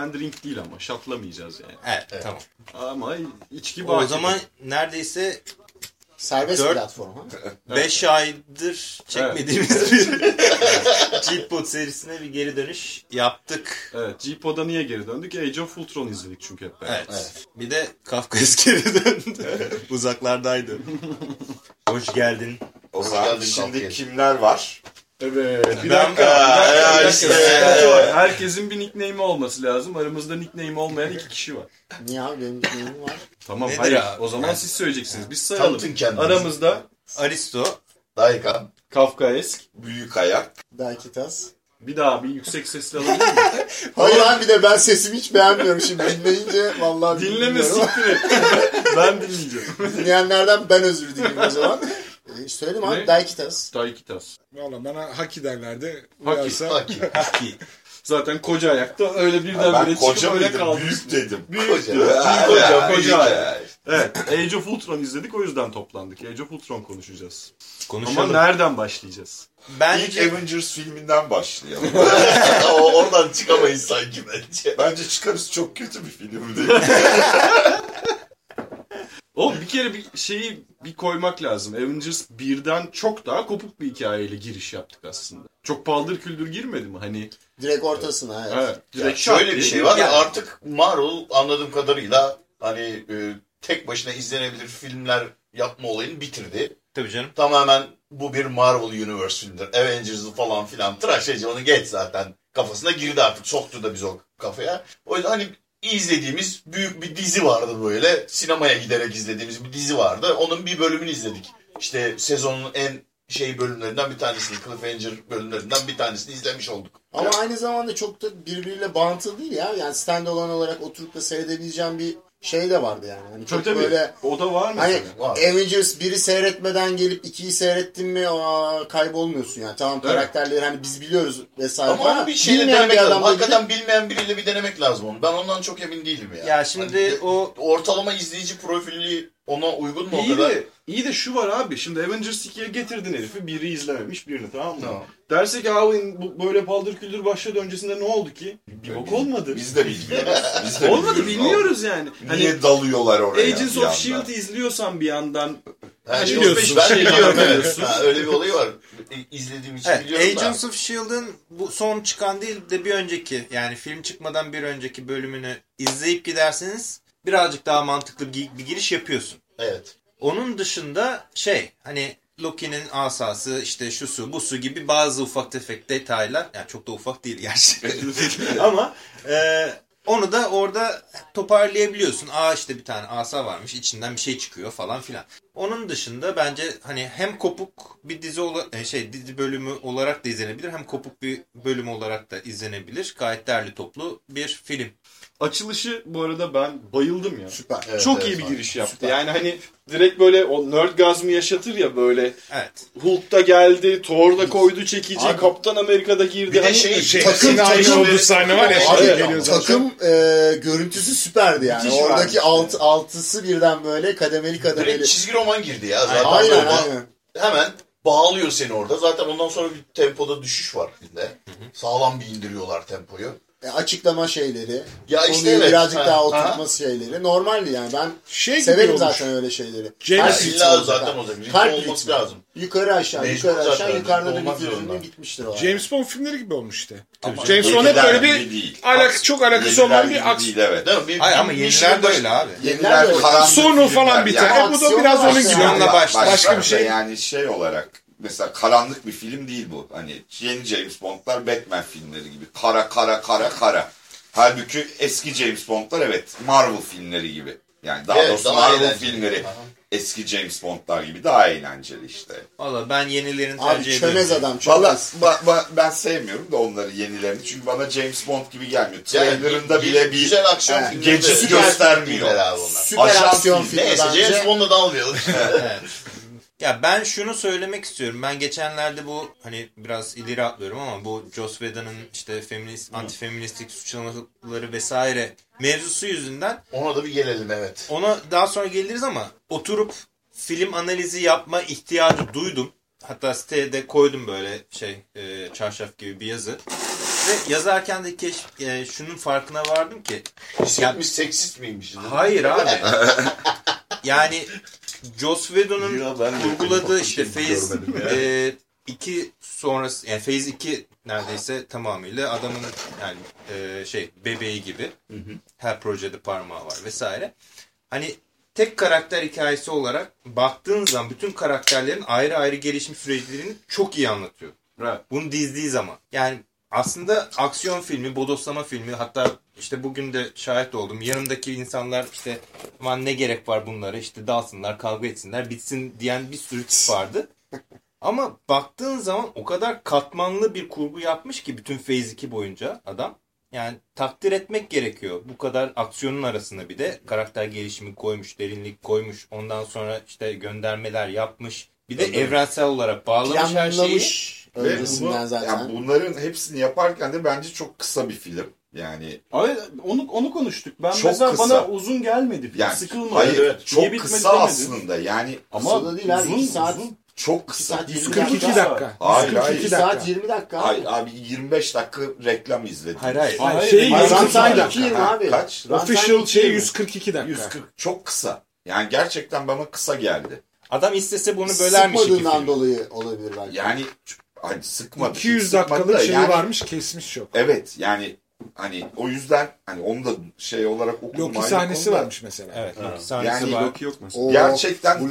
G-Pod. Geek and Drink değil ama şatlamayacağız yani. Evet, tamam. Ama içki O bahçede. zaman neredeyse Serbest platform ha. 5 aydır çekmediğimiz bir G-Pod serisine bir geri dönüş yaptık. Evet, G-Pod'a niye geri döndük? Age of Ultron izledik çünkü hep beraber. Evet. Evet. Bir de Kafkas geri döndü. Uzaklardaydı. Hoş geldin. O Hoş zaman geldin şimdi kimler var? Evet. Bir dakika. bir dakika, Ya, bir dakika. işte. Herkesin bir nickname'i olması lazım. Aramızda nickname'i olmayan iki kişi var. Niye abi benim neyim var? Tamam Nedir hayır. abi? O zaman Yani- siz söyleyeceksiniz. Biz sayalım. Aramızda Aristo. Daikan. Kafkaesk. Büyük ayak. Daikitas. Bir daha bir yüksek sesle alabilir miyim? Hayır abi bir de ben sesimi hiç beğenmiyorum şimdi dinleyince vallahi Dinleme siktir et. ben dinleyeceğim. Dinleyenlerden ben özür dileyim o zaman. Ee, söyledim abi Ne? Daikitas. Taykitas. Valla bana haki derlerdi. Haki, Uyarsa Haki. Haki. Zaten koca ayakta öyle birden ben bire koca çıkıp öyle kaldı. Büyük dedim. Koca. Ya, Koca, ya, koca büyük ayak. Evet. Age of Ultron izledik o yüzden toplandık. Age of Ultron konuşacağız. Ama Konuşalım. nereden başlayacağız? İlk Bence Avengers filminden başlayalım. O- Oradan çıkamayız sanki bence. Bence çıkarız çok kötü bir film değil. Oğlum bir kere bir şeyi bir koymak lazım. Avengers birden çok daha kopuk bir hikayeyle giriş yaptık aslında. Çok paldır küldür girmedi mi? Hani Direkt ortasına evet. evet, Ya direkt şöyle şak bir diye şey var ya Yani- artık Marvel anladığım kadarıyla hani e, tek başına izlenebilir filmler yapma olayını bitirdi. tabii canım. Tamamen bu bir Marvel Universe filmdir. Avengers'ı falan filan tıraş edici onu geç zaten. Kafasına girdi artık soktu da biz o kafaya. O yüzden hani izlediğimiz büyük bir dizi vardı böyle. Sinemaya giderek izlediğimiz bir dizi vardı. Onun bir bölümünü izledik. İşte sezonun en şey bölümlerinden bir tanesini, Cliffhanger bölümlerinden bir tanesini izlemiş olduk. Ama aynı zamanda çok da birbiriyle bağıntılı değil ya. Yani standalone olarak oturup da seyredebileceğim bir şey de vardı yani. Hani çok Tabii böyle O da var mı? Hani Var. Avengers 1'i seyretmeden gelip 2'yi seyrettin mi aa, kaybolmuyorsun yani. Tamam Evet. karakterleri hani biz biliyoruz vesaire Ama onu bir şeyle denemek lazım. adamla Hakikaten bilmeyen biriyle bir denemek lazım onu. Ben ondan çok emin değilim ya. Ya şimdi Hani o ortalama izleyici profili ona uygun mu o İyi kadar? de, iyi de şu var abi. Şimdi Avengers 2'ye getirdin herifi. Biri izlememiş birini tamam mı? Tamam. Dersek abi bu böyle paldır küldür başladı öncesinde ne oldu ki? Bir bok olmadı. Biz de bilmiyoruz. Biz de Olmadı bilmiyoruz. bilmiyoruz yani. Hani Niye dalıyorlar oraya? Agents of? S.H.I.E.L.D. izliyorsan bir yandan Ha, Hani biliyorsun, ben şey biliyorum evet. Ha, öyle bir olayı var. İ- İzlediğim için Evet, biliyorum Agents da. of S.H.I.E.L.D.'ın bu son çıkan değil de bir önceki yani film çıkmadan bir önceki bölümünü izleyip giderseniz birazcık daha mantıklı bir, giriş yapıyorsun. Evet. Onun dışında şey hani Loki'nin asası işte şu su bu su gibi bazı ufak tefek detaylar yani çok da ufak değil gerçi ama e, onu da orada toparlayabiliyorsun. Aa işte bir tane asa varmış içinden bir şey çıkıyor falan filan. Onun dışında bence hani hem kopuk bir dizi e, şey dizi bölümü olarak da izlenebilir hem kopuk bir bölüm olarak da izlenebilir. Gayet derli toplu bir film. Açılışı bu arada ben bayıldım ya. Süper. Evet, Çok evet, iyi bir abi. giriş yaptı. Süper. Yani hani direkt böyle o nerd gazmı yaşatır ya böyle Evet. Hulk da geldi, Thor da koydu çekici, Abi- Kaptan Amerika da girdi. Bir de hani şey, şey, takım takım olduğu sahne var ya. Abi, Şimdi Evet. geliyor zaten. takım e, görüntüsü süperdi yani. Müthiş Oradaki vermiş. alt, altısı birden böyle kademeli kademeli. direkt çizgi roman girdi ya. Zaten Aynen böyle aynen. Hemen bağlıyor seni orada. Zaten ondan sonra bir tempoda düşüş var filmde. Sağlam bir indiriyorlar tempoyu. E, açıklama şeyleri. Ya konuyu işte evet. birazcık Ha, daha ha. oturtması şeyleri. Normaldi yani. Ben Şey severim olmuş. zaten öyle şeyleri. James Kalp Ha, ritmi illa zaten ha. olacak. Kalp olması ritmi. lazım. Yukarı aşağı, Mecbur yukarı aşağı, zaten, yukarıda da zorunda. mi bitmiştir o. James Bond filmleri gibi olmuş işte. Ama James Bond hep Yeniler böyle bir değil. alak, çok alakası Yeniler olan bir aksiyon. değil evet. Değil mi? Bir, Hayır ama bir yeniler de öyle abi. Yeniler de öyle. karanlık Sonu falan biter. yani. E bu da biraz onun gibi. Başlar. Başka bir şey. Yani şey olarak mesela karanlık bir film değil bu. Hani yeni James Bond'lar Batman filmleri gibi. Kara kara kara kara. Halbuki eski James Bond'lar evet Marvel filmleri gibi. Yani daha Evet, doğrusu daha Marvel eğlenceli. filmleri Aha. eski James Bond'lar gibi daha eğlenceli işte. Valla ben yenilerini tercih Abi ediyorum. çömez adam Valla çömez. ba- ba- ben sevmiyorum da onları yenilerini. Çünkü bana James Bond gibi gelmiyor. Yani Trailer'ında bile bir güzel aksiyon Geçici Süper göstermiyor. abi. Süper Ajan aksiyon film. filmi Neyse. James Bond'la da almayalım. Ya ben şunu söylemek istiyorum. Ben geçenlerde bu hani biraz ileri atlıyorum ama bu Joss Whedon'ın işte feminist, antifeministik suçlamaları vesaire mevzusu yüzünden Ona da bir gelelim evet. ona daha sonra geliriz ama oturup film analizi yapma ihtiyacı duydum. Hatta siteye de koydum böyle şey e, çarşaf gibi bir yazı. Ve yazarken de keş, e, şunun farkına vardım ki Hissetmiş seksist miymiş? hayır abi. yani Joss Whedon'un kurguladığı işte Phase e, 2 sonrası yani Phase 2 neredeyse tamamıyla adamın yani e, şey bebeği gibi. Her projede parmağı var vesaire. Hani tek karakter hikayesi olarak baktığın zaman bütün karakterlerin ayrı ayrı gelişim süreçlerini çok iyi anlatıyor. Evet. Bunu dizdiği zaman. Yani aslında aksiyon filmi, bodoslama filmi hatta işte bugün de şahit oldum. Yanımdaki insanlar işte aman ne gerek var bunlara işte dalsınlar, kavga etsinler, bitsin diyen bir sürü tip vardı. Ama baktığın zaman o kadar katmanlı bir kurgu yapmış ki bütün Phase 2 boyunca adam. Yani takdir etmek gerekiyor. Bu kadar aksiyonun arasına bir de karakter gelişimi koymuş, derinlik koymuş. Ondan sonra işte göndermeler yapmış. Bir de evrensel olarak bağlamış her şeyi. Ve öncesinden bunu, zaten. yani bunların hepsini yaparken de bence çok kısa bir film. Yani Abi onu onu konuştuk. Ben Çok mesela kısa. bana uzun gelmedi. yani Sıkılmadı. hayır Niye çok bitmedi kısa demedim. aslında. Yani Ama Kısa da değil abi, uzun, iki saat- uzun. çok kısa. saat 20 142 dakika. dakika. Hayır, 142 hayır. 2 dakika. saat 20 dakika. Hayır abi 25 dakika reklam izledim. Hayır hayır. Hayır, Hayır, şey hayır, Runtime 142 2 dakika. yıl Ha, abi. kaç? Official şey yıl. 142 dakika. 140 çok kısa. Yani gerçekten bana kısa geldi. Adam istese bunu bölermiş Sıkmadığından film. dolayı olabilir belki. Yani hani sıkmadı. 200 sıkmadı dakikalık da şeyi yani- varmış kesmiş çok. Evet yani hani o yüzden hani onu da şey olarak okudum. Loki sahnesi konuda. varmış mesela. Evet. iki sahnesi Yani var. Loki yok mesela. O Gerçekten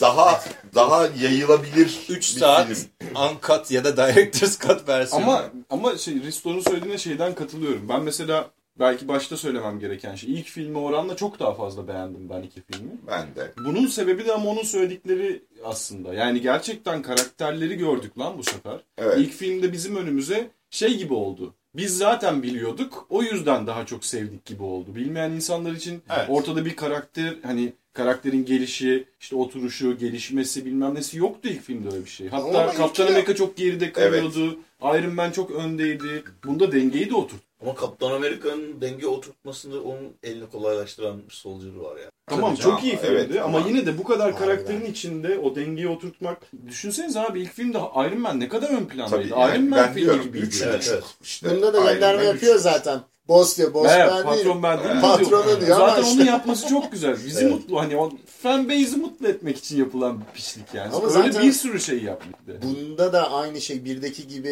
daha daha yayılabilir 3 bir saat film. uncut ya da director's cut versiyonu. Ama ama şey Risto'nun söylediğine şeyden katılıyorum. Ben mesela belki başta söylemem gereken şey. ilk filmi oranla çok daha fazla beğendim ben iki filmi. Ben de. Bunun sebebi de ama onun söyledikleri aslında. Yani gerçekten karakterleri gördük lan bu sefer. Evet. İlk filmde bizim önümüze şey gibi oldu. Biz zaten biliyorduk. O yüzden daha çok sevdik gibi oldu. Bilmeyen insanlar için Evet. ortada bir karakter hani karakterin gelişi, işte oturuşu, gelişmesi bilmem nesi yoktu ilk filmde öyle bir şey. Hatta Kaptan Amerika çok geride kalıyordu. Iron Man çok öndeydi. Bunda dengeyi de oturttu. Ama Kaptan Amerika'nın denge oturtmasında onun elini kolaylaştıran bir soldier'ı var ya. Tamam Tabii çok iyi filmdi evet, ama ama- yine de bu kadar karakterin içinde o dengeyi oturtmak. Düşünsenize abi ilk filmde Iron Man ne kadar ön plandaydı. Tabii yani Iron Man ben filmi gibiydi. 3 Evet, evet. işte. Bunda da gönderme Man yapıyor üç. zaten. Boss diyor. Boss ben değilim. patron ben değilim Patronu diyor. Zaten işte- onu yapması çok güzel. Bizi Evet. mutlu hani o fan base'i mutlu etmek için yapılan bir pislik yani. Ama Öyle zaten- bir sürü şey de. Bunda da aynı şey birdeki gibi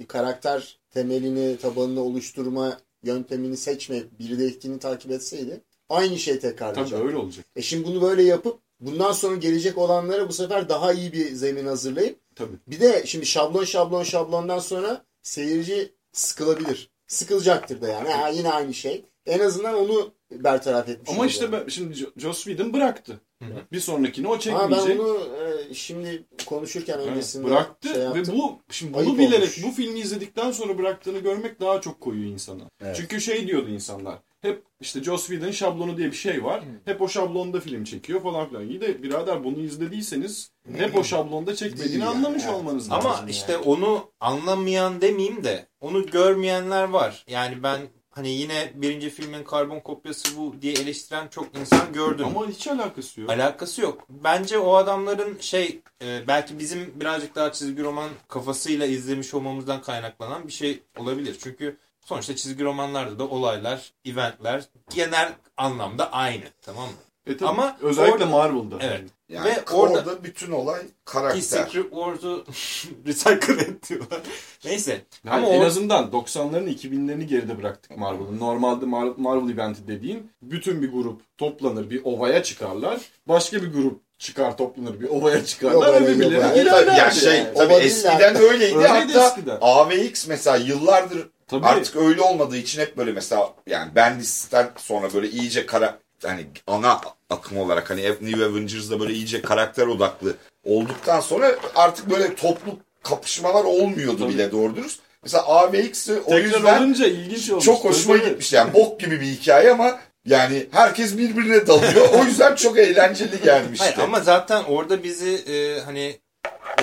e, karakter temelini, tabanını oluşturma yöntemini seçmeyip birdekini takip etseydi aynı şey Tabii tekrarlayacak. öyle olacak. E şimdi bunu böyle yapıp bundan sonra gelecek olanlara bu sefer daha iyi bir zemin hazırlayıp Tabii. bir de şimdi şablon şablon şablondan sonra seyirci sıkılabilir. Sıkılacaktır da yani. Ha, yine aynı şey. En azından onu bertaraf etmiş Ama işte yani. ben, şimdi Jo- Joss Whedon bıraktı. Bir sonrakini o Ama çekmeyecek. ben bunu e, şimdi konuşurken Evet, öncesinde bıraktı şey ve bu şimdi bunu bilerek olmuş. bu filmi izledikten sonra bıraktığını görmek daha çok koyuyor insana. Evet. Çünkü şey diyordu insanlar. Hep işte Joss Whedon şablonu diye bir şey var. Hep o şablonda film çekiyor falan filan. İyi de birader bunu izlediyseniz hep o şablonda çekmediğini yani, anlamış evet. olmanız lazım. Ama işte onu anlamayan demeyeyim de onu görmeyenler var. Yani ben hani yine birinci filmin karbon kopyası bu diye eleştiren çok insan gördüm. Ama hiç alakası yok. Alakası yok. Bence o adamların şey e, belki bizim birazcık daha çizgi roman kafasıyla izlemiş olmamızdan kaynaklanan bir şey olabilir. Çünkü sonuçta çizgi romanlarda da olaylar, eventler genel anlamda aynı. Tamam mı? E tabii, Ama özellikle orada- Marvel'da. Evet. Yani Ve orada, orada- bütün olay Ki karakter. Secret Wars'u recycle et diyorlar. Neyse. Yani Ama en o- azından 90'ların 2000'lerini geride bıraktık Marvel'ın. Normalde Mar- Marvel eventi dediğin bütün bir grup toplanır bir ovaya çıkarlar. Başka bir grup çıkar toplanır bir ovaya çıkarlar Yok ve birbirlerine girerler. Ya şey yani. tabii eskiden öyleydi. Öyleydi Hatta eskiden. AVX mesela yıllardır Tabii. artık öyle olmadığı için hep böyle mesela yani Bendis'ten sonra böyle iyice kara hani ana akım olarak hani New Avengers'da böyle iyice karakter odaklı olduktan sonra artık böyle toplu kapışmalar olmuyordu Tabii. bile doğru dürüst. Mesela AVX'i o Tekrar yüzden olunca ilginç olmuş. çok hoşuma Tabii. gitmiş. Yani bok gibi bir hikaye ama yani herkes birbirine dalıyor. o yüzden çok eğlenceli gelmişti. Hayır ama zaten orada bizi e, hani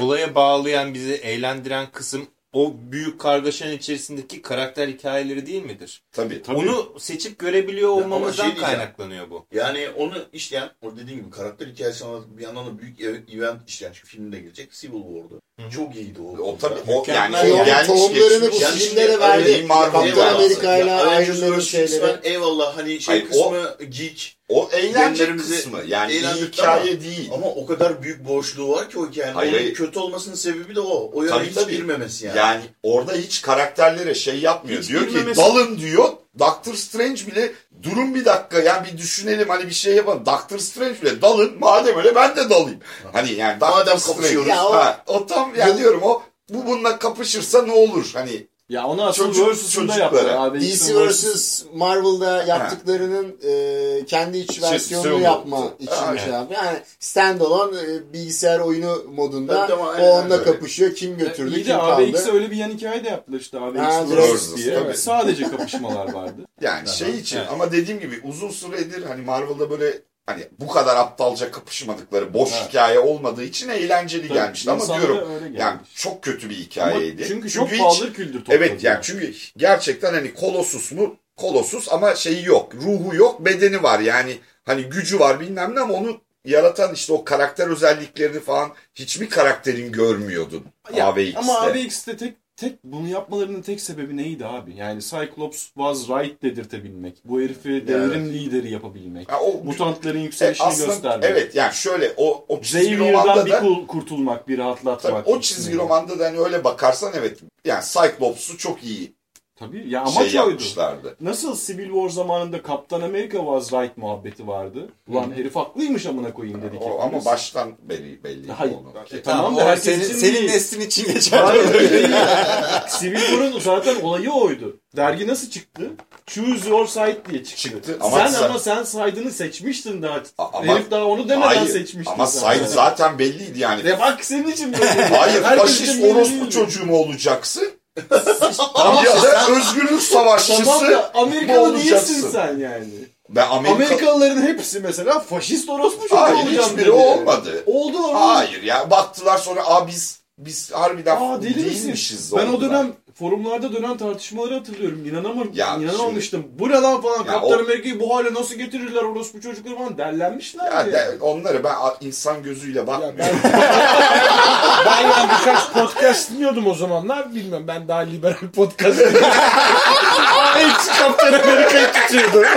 olaya bağlayan, bizi eğlendiren kısım o büyük kargaşanın içerisindeki karakter hikayeleri değil midir? Tabii. Onu seçip görebiliyor olmamızdan şey kaynaklanıyor bu. Yani onu işleyen, o dediğim gibi karakter hikayesi anlatıp bir yandan da büyük ev- event işleyen şu filmde gelecek Civil War'du. Çok iyiydi o. O tabii o yani o Yani gelmiş tohumlarını bu Yani filmlere şimdi verdi. Kaptan. Amerika ile Iron Man'in şeyleri. Eyvallah hani şey Hayır, o- kısmı geek O eğlence kısmı. Yani iyi eğlendirdi hikaye ama- değil. ama o kadar büyük boşluğu var ki o hikayenin. Hayır, Onun hayır. kötü olmasının sebebi de o. O yana Tabii, hiç tabii. girmemesi yani. Yani orada hiç karakterlere şey yapmıyor. Hiç diyor ki girmemesi- dalın diyor. Doctor Strange bile durun bir dakika yani bir düşünelim hani bir şey yapalım. Doctor Strange bile dalın madem öyle ben de dalayım. Hani yani Doctor Madem Strange. kapışıyoruz. Ya o- Ha, o tam yani diyorum o bu bununla kapışırsa ne olur? Hani Ya onu asıl Çocuk- versus'unda çocuklara. yaptı. Abi, DC vs. Marvel'da yaptıklarının e, kendi iç versiyonunu şey yapma için şey yapıyor. Yani standalone e, bilgisayar oyunu modunda tamam, o onunla öyle. kapışıyor. Kim götürdü, İyi kim de kaldı. AVX'e öyle bir yan hikaye de yaptılar işte. AVX Ha, Versus direkt. diye. Tabii. Sadece kapışmalar vardı. yani şey için ama dediğim gibi uzun süredir hani Marvel'da böyle hani bu kadar aptalca kapışmadıkları boş Evet. hikaye olmadığı için eğlenceli Tabii, gelmişti ama diyorum gelmiş. yani çok kötü bir Ama hikayeydi. çünkü çok pahalı küldür. Evet yani çünkü gerçekten hani kolosus mu? Kolosus ama şeyi yok. Ruhu yok, bedeni var. Yani hani gücü var bilmem ne ama onu yaratan işte o karakter özelliklerini falan hiçbir karakterin görmüyordun Ya, AVX'te. Ama AVX'te tek tek bunu yapmalarının tek sebebi neydi abi? Yani Cyclops was right dedirtebilmek. Bu herifi devrim lideri yapabilmek. Ha, o, Mutantların e, yükselişini aslında göstermek. evet yani şöyle o, o çizgi Xavier'dan romanda bir da kul- kurtulmak, bir rahatlatmak. tabii, o çizgi romanda da hani öyle bakarsan evet yani Cyclops'u çok iyi Tabii ya amaç şey oydu. yapmışlardı. Nasıl Civil War zamanında Kaptan Amerika was right muhabbeti vardı. Ulan herif haklıymış amına koyayım dedik. O, ama baştan beri belli Hayır. onu. E, tamam da herkes senin, için senin değil. neslin için geçer. Hayır öyle. Civil War'un zaten olayı oydu. Dergi nasıl çıktı? Choose your side diye çıktı. Çıktı ama sen sen- ama sen side'ını seçmiştin daha. ama- Herif daha onu demeden Hayır seçmiştin. ama sen. Said zaten belliydi yani. Ve bak senin için böyle. Hayır faşist orospu çocuğu mu olacaksın? Tamam ya da sen- özgürlük savaşçısı Tamam da Amerikalı değilsin sen yani. Ben Amerika... Amerikalıların hepsi mesela faşist orospu çocuğu Hayır olacağım hiçbiri dedi. olmadı. Oldular. Hayır ya baktılar sonra aa biz biz harbiden Aa deli değilmişiz. misin? Ben o dönem forumlarda dönen tartışmaları hatırlıyorum. İnanamam, Ya inanamamıştım. Bu ne lan falan. Ya Kaptan o- Amerika'yı bu hale nasıl getirirler orospu çocukları falan derlenmişler ya, ya. de, onları ben insan gözüyle bakmıyorum. Ben yani birkaç podcast dinliyordum o zamanlar. Bilmiyorum ben daha liberal podcast dinliyordum. Hepsi Kaptan Amerika'yı tutuyordu.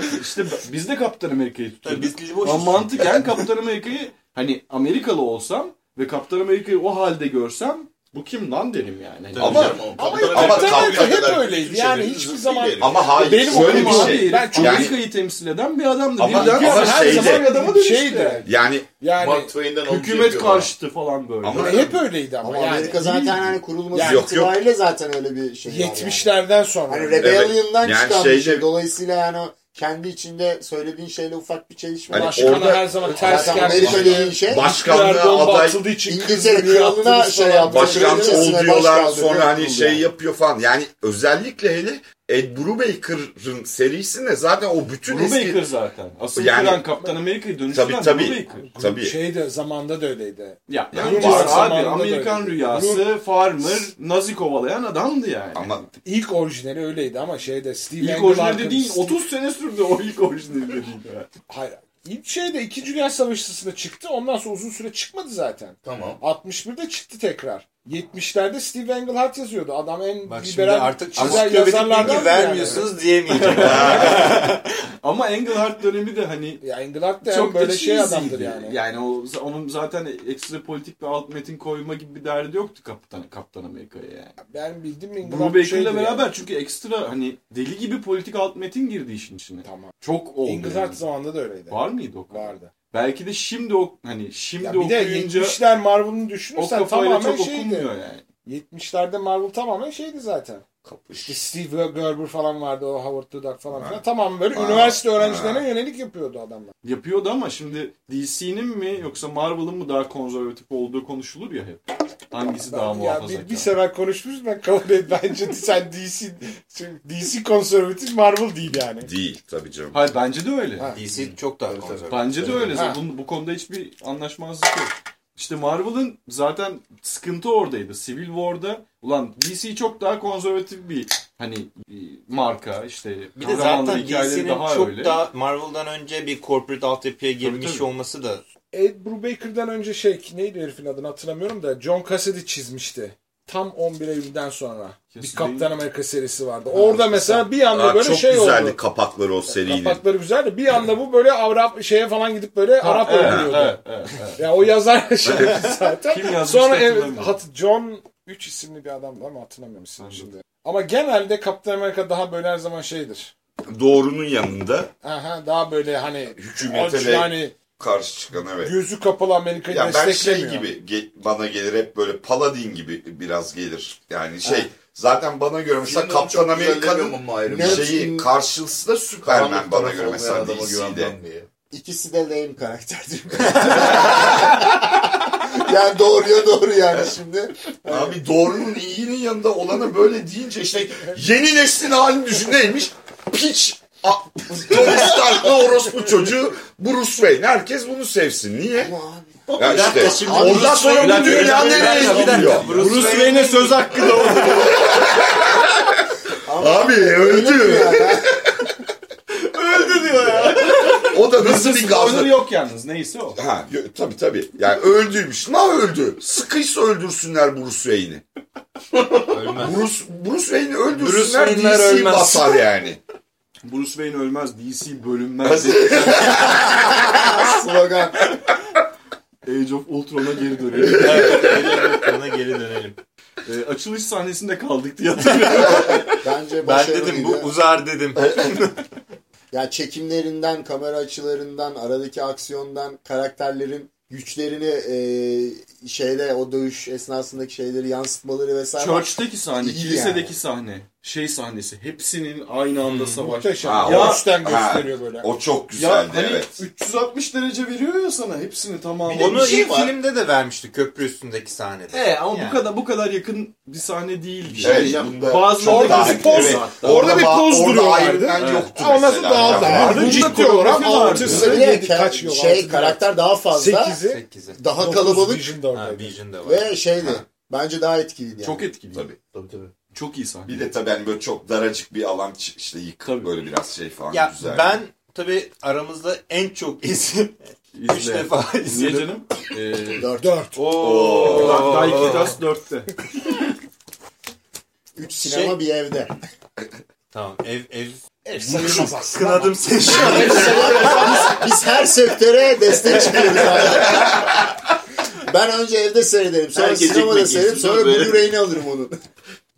İşte biz de Kaptan Amerika'yı tutuyorduk. Biz Ama mantıken Kaptan Amerika'yı hani Amerikalı olsam ve Kaptan Amerika'yı o halde görsem bu kim lan derim yani. Hani Ama- Ama Kaptan ama Amerika hep öyleydi. Yani hiçbir zaman- değil. Ama hayır Benim şöyle bir şey. ben çok- yani, Amerika'yı temsil eden bir adamdı. Ama- Birden ama her şeyde- zaman adama dönüştü. Şeydi. yani Yani Mark Twain'den alıntı Hükümet karşıtı falan böyle. Ama- hep öyleydi ama. Ama yani, Amerika zaten hani kurulması Yani- Yok, yok. zaten öyle bir şey var yani. 70'lerden sonra. Hani Rebellion'dan Evet. Yani çıkan bir şeyde- şey. Dolayısıyla yani kendi içinde söylediğin şeyle ufak bir çelişme Hani var. Başkana orada- her zaman ters. Amerika dediğin şey başkanlığa aday atıldığı için İngiltere kızdırıyor, kralına şey yaptı. başkan ol diyorlar sonra hani şey yani. yapıyor falan. Yani özellikle hele Ed Brubaker'ın serisinde zaten o bütün Brubaker eski... zaten. Asıl Yani- kıran Kaptan Amerika'yı dönüştüren Tabii tabii. Brubaker. Tabii. Şey de zamanda da öyleydi. Ya Yani önce var, abi Amerikan rüyası, farmer, nazi kovalayan adamdı yani. Ama İlk orijinali öyleydi ama şeyde Steve ilk orijinali dediğin 30 sene sürdü o ilk orijinali ya. Hayır. İlk şeyde 2. Dünya Savaşı sırasında çıktı. Ondan sonra uzun süre çıkmadı zaten. Tamam. 61'de çıktı tekrar. 70'lerde Steve Englehart yazıyordu. Adam en Bak liberal artık çizer yazarlardan bilgi vermiyorsunuz diyemeyeceğim. Ama Engelhart dönemi de hani Yani. Ya Englehart da çok böyle şey adamdır yani. Yani o onun zaten ekstra politik bir alt metin koyma gibi bir derdi yoktu Kaptan Kaptan Amerika'ya yani. Ben bildim Englehart Brubaker'la şeydir beraber yani. çünkü ekstra hani deli gibi politik alt metin girdi işin içine. Tamam. Çok oldu. Englehart yani. zamanında da öyleydi. Var mıydı o kadar? Vardı. Belki de şimdi o hani şimdi Ya bir de okuyunca 70'ler Marvel'ın o düşünürsen tamamen çok şeydi. okunmuyor yani. 70'lerde Marvel tamamen şeydi zaten. kapış. İşte Steve Gerber falan vardı o Howard the Duck falan filan. Tamam böyle Ha. üniversite öğrencilerine yönelik yapıyordu adamlar. Yapıyordu ama şimdi DC'nin mi yoksa Marvel'ın mı daha konservatif olduğu konuşulur ya hep. Hangisi daha ya muhafazakar? bir, bir sefer konuşmuşuz ben kabul et. Bence sen DC DC konservatif Marvel değil yani. Değil tabii canım. Hayır bence de öyle. Ha. DC çok daha konservatif. Bence de öyle. Ha. Bu, bu konuda hiçbir anlaşmazlık yok. İşte Marvel'ın zaten sıkıntı oradaydı. Civil War'da ulan DC çok daha konservatif bir hani bir marka işte Bir de zaten DC'nin daha çok öyle. daha Marvel'dan önce bir corporate altyapıya girmiş tabii. olması da Ed Brubaker'dan önce şey neydi herifin adını hatırlamıyorum da John Cassidy çizmişti. Tam 11 Eylül'den sonra. Bir Cassidy- Kaptan Amerika serisi vardı. Orada mesela bir anda Aa, böyle çok şey güzeldi oldu. kapakları o serinin. Kapakları güzeldi. Bir anda bu böyle Arap şeye falan gidip böyle Ha, Arap evet, öldürüyordu. evet, evet, evet. Ya o yazar şey zaten. Kim yazmış Sonra hat, John 3 isimli bir adam ama hatırlamıyorum ismini şimdi. Ama genelde Kaptan Amerika daha böyle her zaman şeydir. Doğrunun yanında Aha, daha böyle hani Hükümete yani karşı çıkan evet. gözü kapalı Amerika'yı Ya ben şey gibi ge- bana gelir hep böyle Paladin gibi biraz gelir. Yani şey zaten bana göre mesela Filmden Kaptan Amerika'nın şeyi karşılısı da Superman bana göre mesela DC'de. İkisi de lame karakterdir. yani doğruya doğru yani şimdi. Abi doğrunun iyinin yanında olana böyle deyince işte yeni neslin halini düşün neymiş? Piç. A- Tony Stark'la orospu çocuğu Bruce Wayne. Herkes bunu sevsin. Niye? Ya işte şimdi ondan Bruce sonra bu dünya nereye gidiyor? Bruce Bruce Wayne'e söz hakkı da oldu. Abi öldü. Öldü diyor ya. O da nasıl bir gazla... yok yalnız neyse o. Ha tabii tabii. Yani öldüymüş. Ne öldü? Sıkıysa öldürsünler Bruce Wayne'i. ölmez. Bruce, Bruce Wayne'i Bruce öldürsünler Wayne'ler DC basar yani. Bruce Wayne ölmez DC bölünmez. Slogan. Age of Ultron'a geri dönelim. evet, Eylül'e geri dönelim. Ee, açılış sahnesinde kaldık diye hatırlıyorum. Bence Ben dedim bu uzar dedim. Ya çekimlerinden, kamera açılarından, aradaki aksiyondan, karakterlerin güçlerini e, şeyde o dövüş esnasındaki şeyleri yansıtmaları vesaire. Church'teki sahne, İyi kilisedeki yani. sahne, şey sahnesi. Hepsinin aynı anda savaş. Muhteşem. Ha, ya, o- üstten ha, gösteriyor böyle. O çok Ya güzeldi hani evet. 360 derece veriyor ya sana hepsini tamam. de Onu bir şey ilk var. filmde de vermişti köprü üstündeki sahnede. He ama Yani. bu kadar bu kadar yakın bir sahne değildi. Evet, Yani bunda bazıları daha- bizi poz evet. hatta. Orada bir poz orada duruyorlardı. Evet. yoktu Ama nasıl dağıldı? Yani. Vardı ciddi olarak altısı, Bir kaç yıl? şey karakter daha fazla Sekizi. 8'i. daha kalabalık Vision da Ha, oradaydı. Vision da var. ve şeydi. Bence daha etkiliydi yani. Çok etkili. Tabii. Tabii tabii. Çok iyi sahne. Bir de tabii hani böyle çok daracık bir alan işte yıkık Tabii. böyle biraz şey falan Ya güzel. ben tabii aramızda en çok izin 3 İzle. defa Niye izledim. canım? Ee, Dört. Dört. Oo. Daikitas 4'te. Üç sinema Şey- bir evde. Tamam ev ev. Ev sayılmaz aslında. Kınadım seni şu an. biz, biz her sektöre destek çıkıyoruz abi. Ben önce evde seyrederim. Sonra Herkes sinemada seyrederim. Sonra. Blu-ray'ini alırım onun.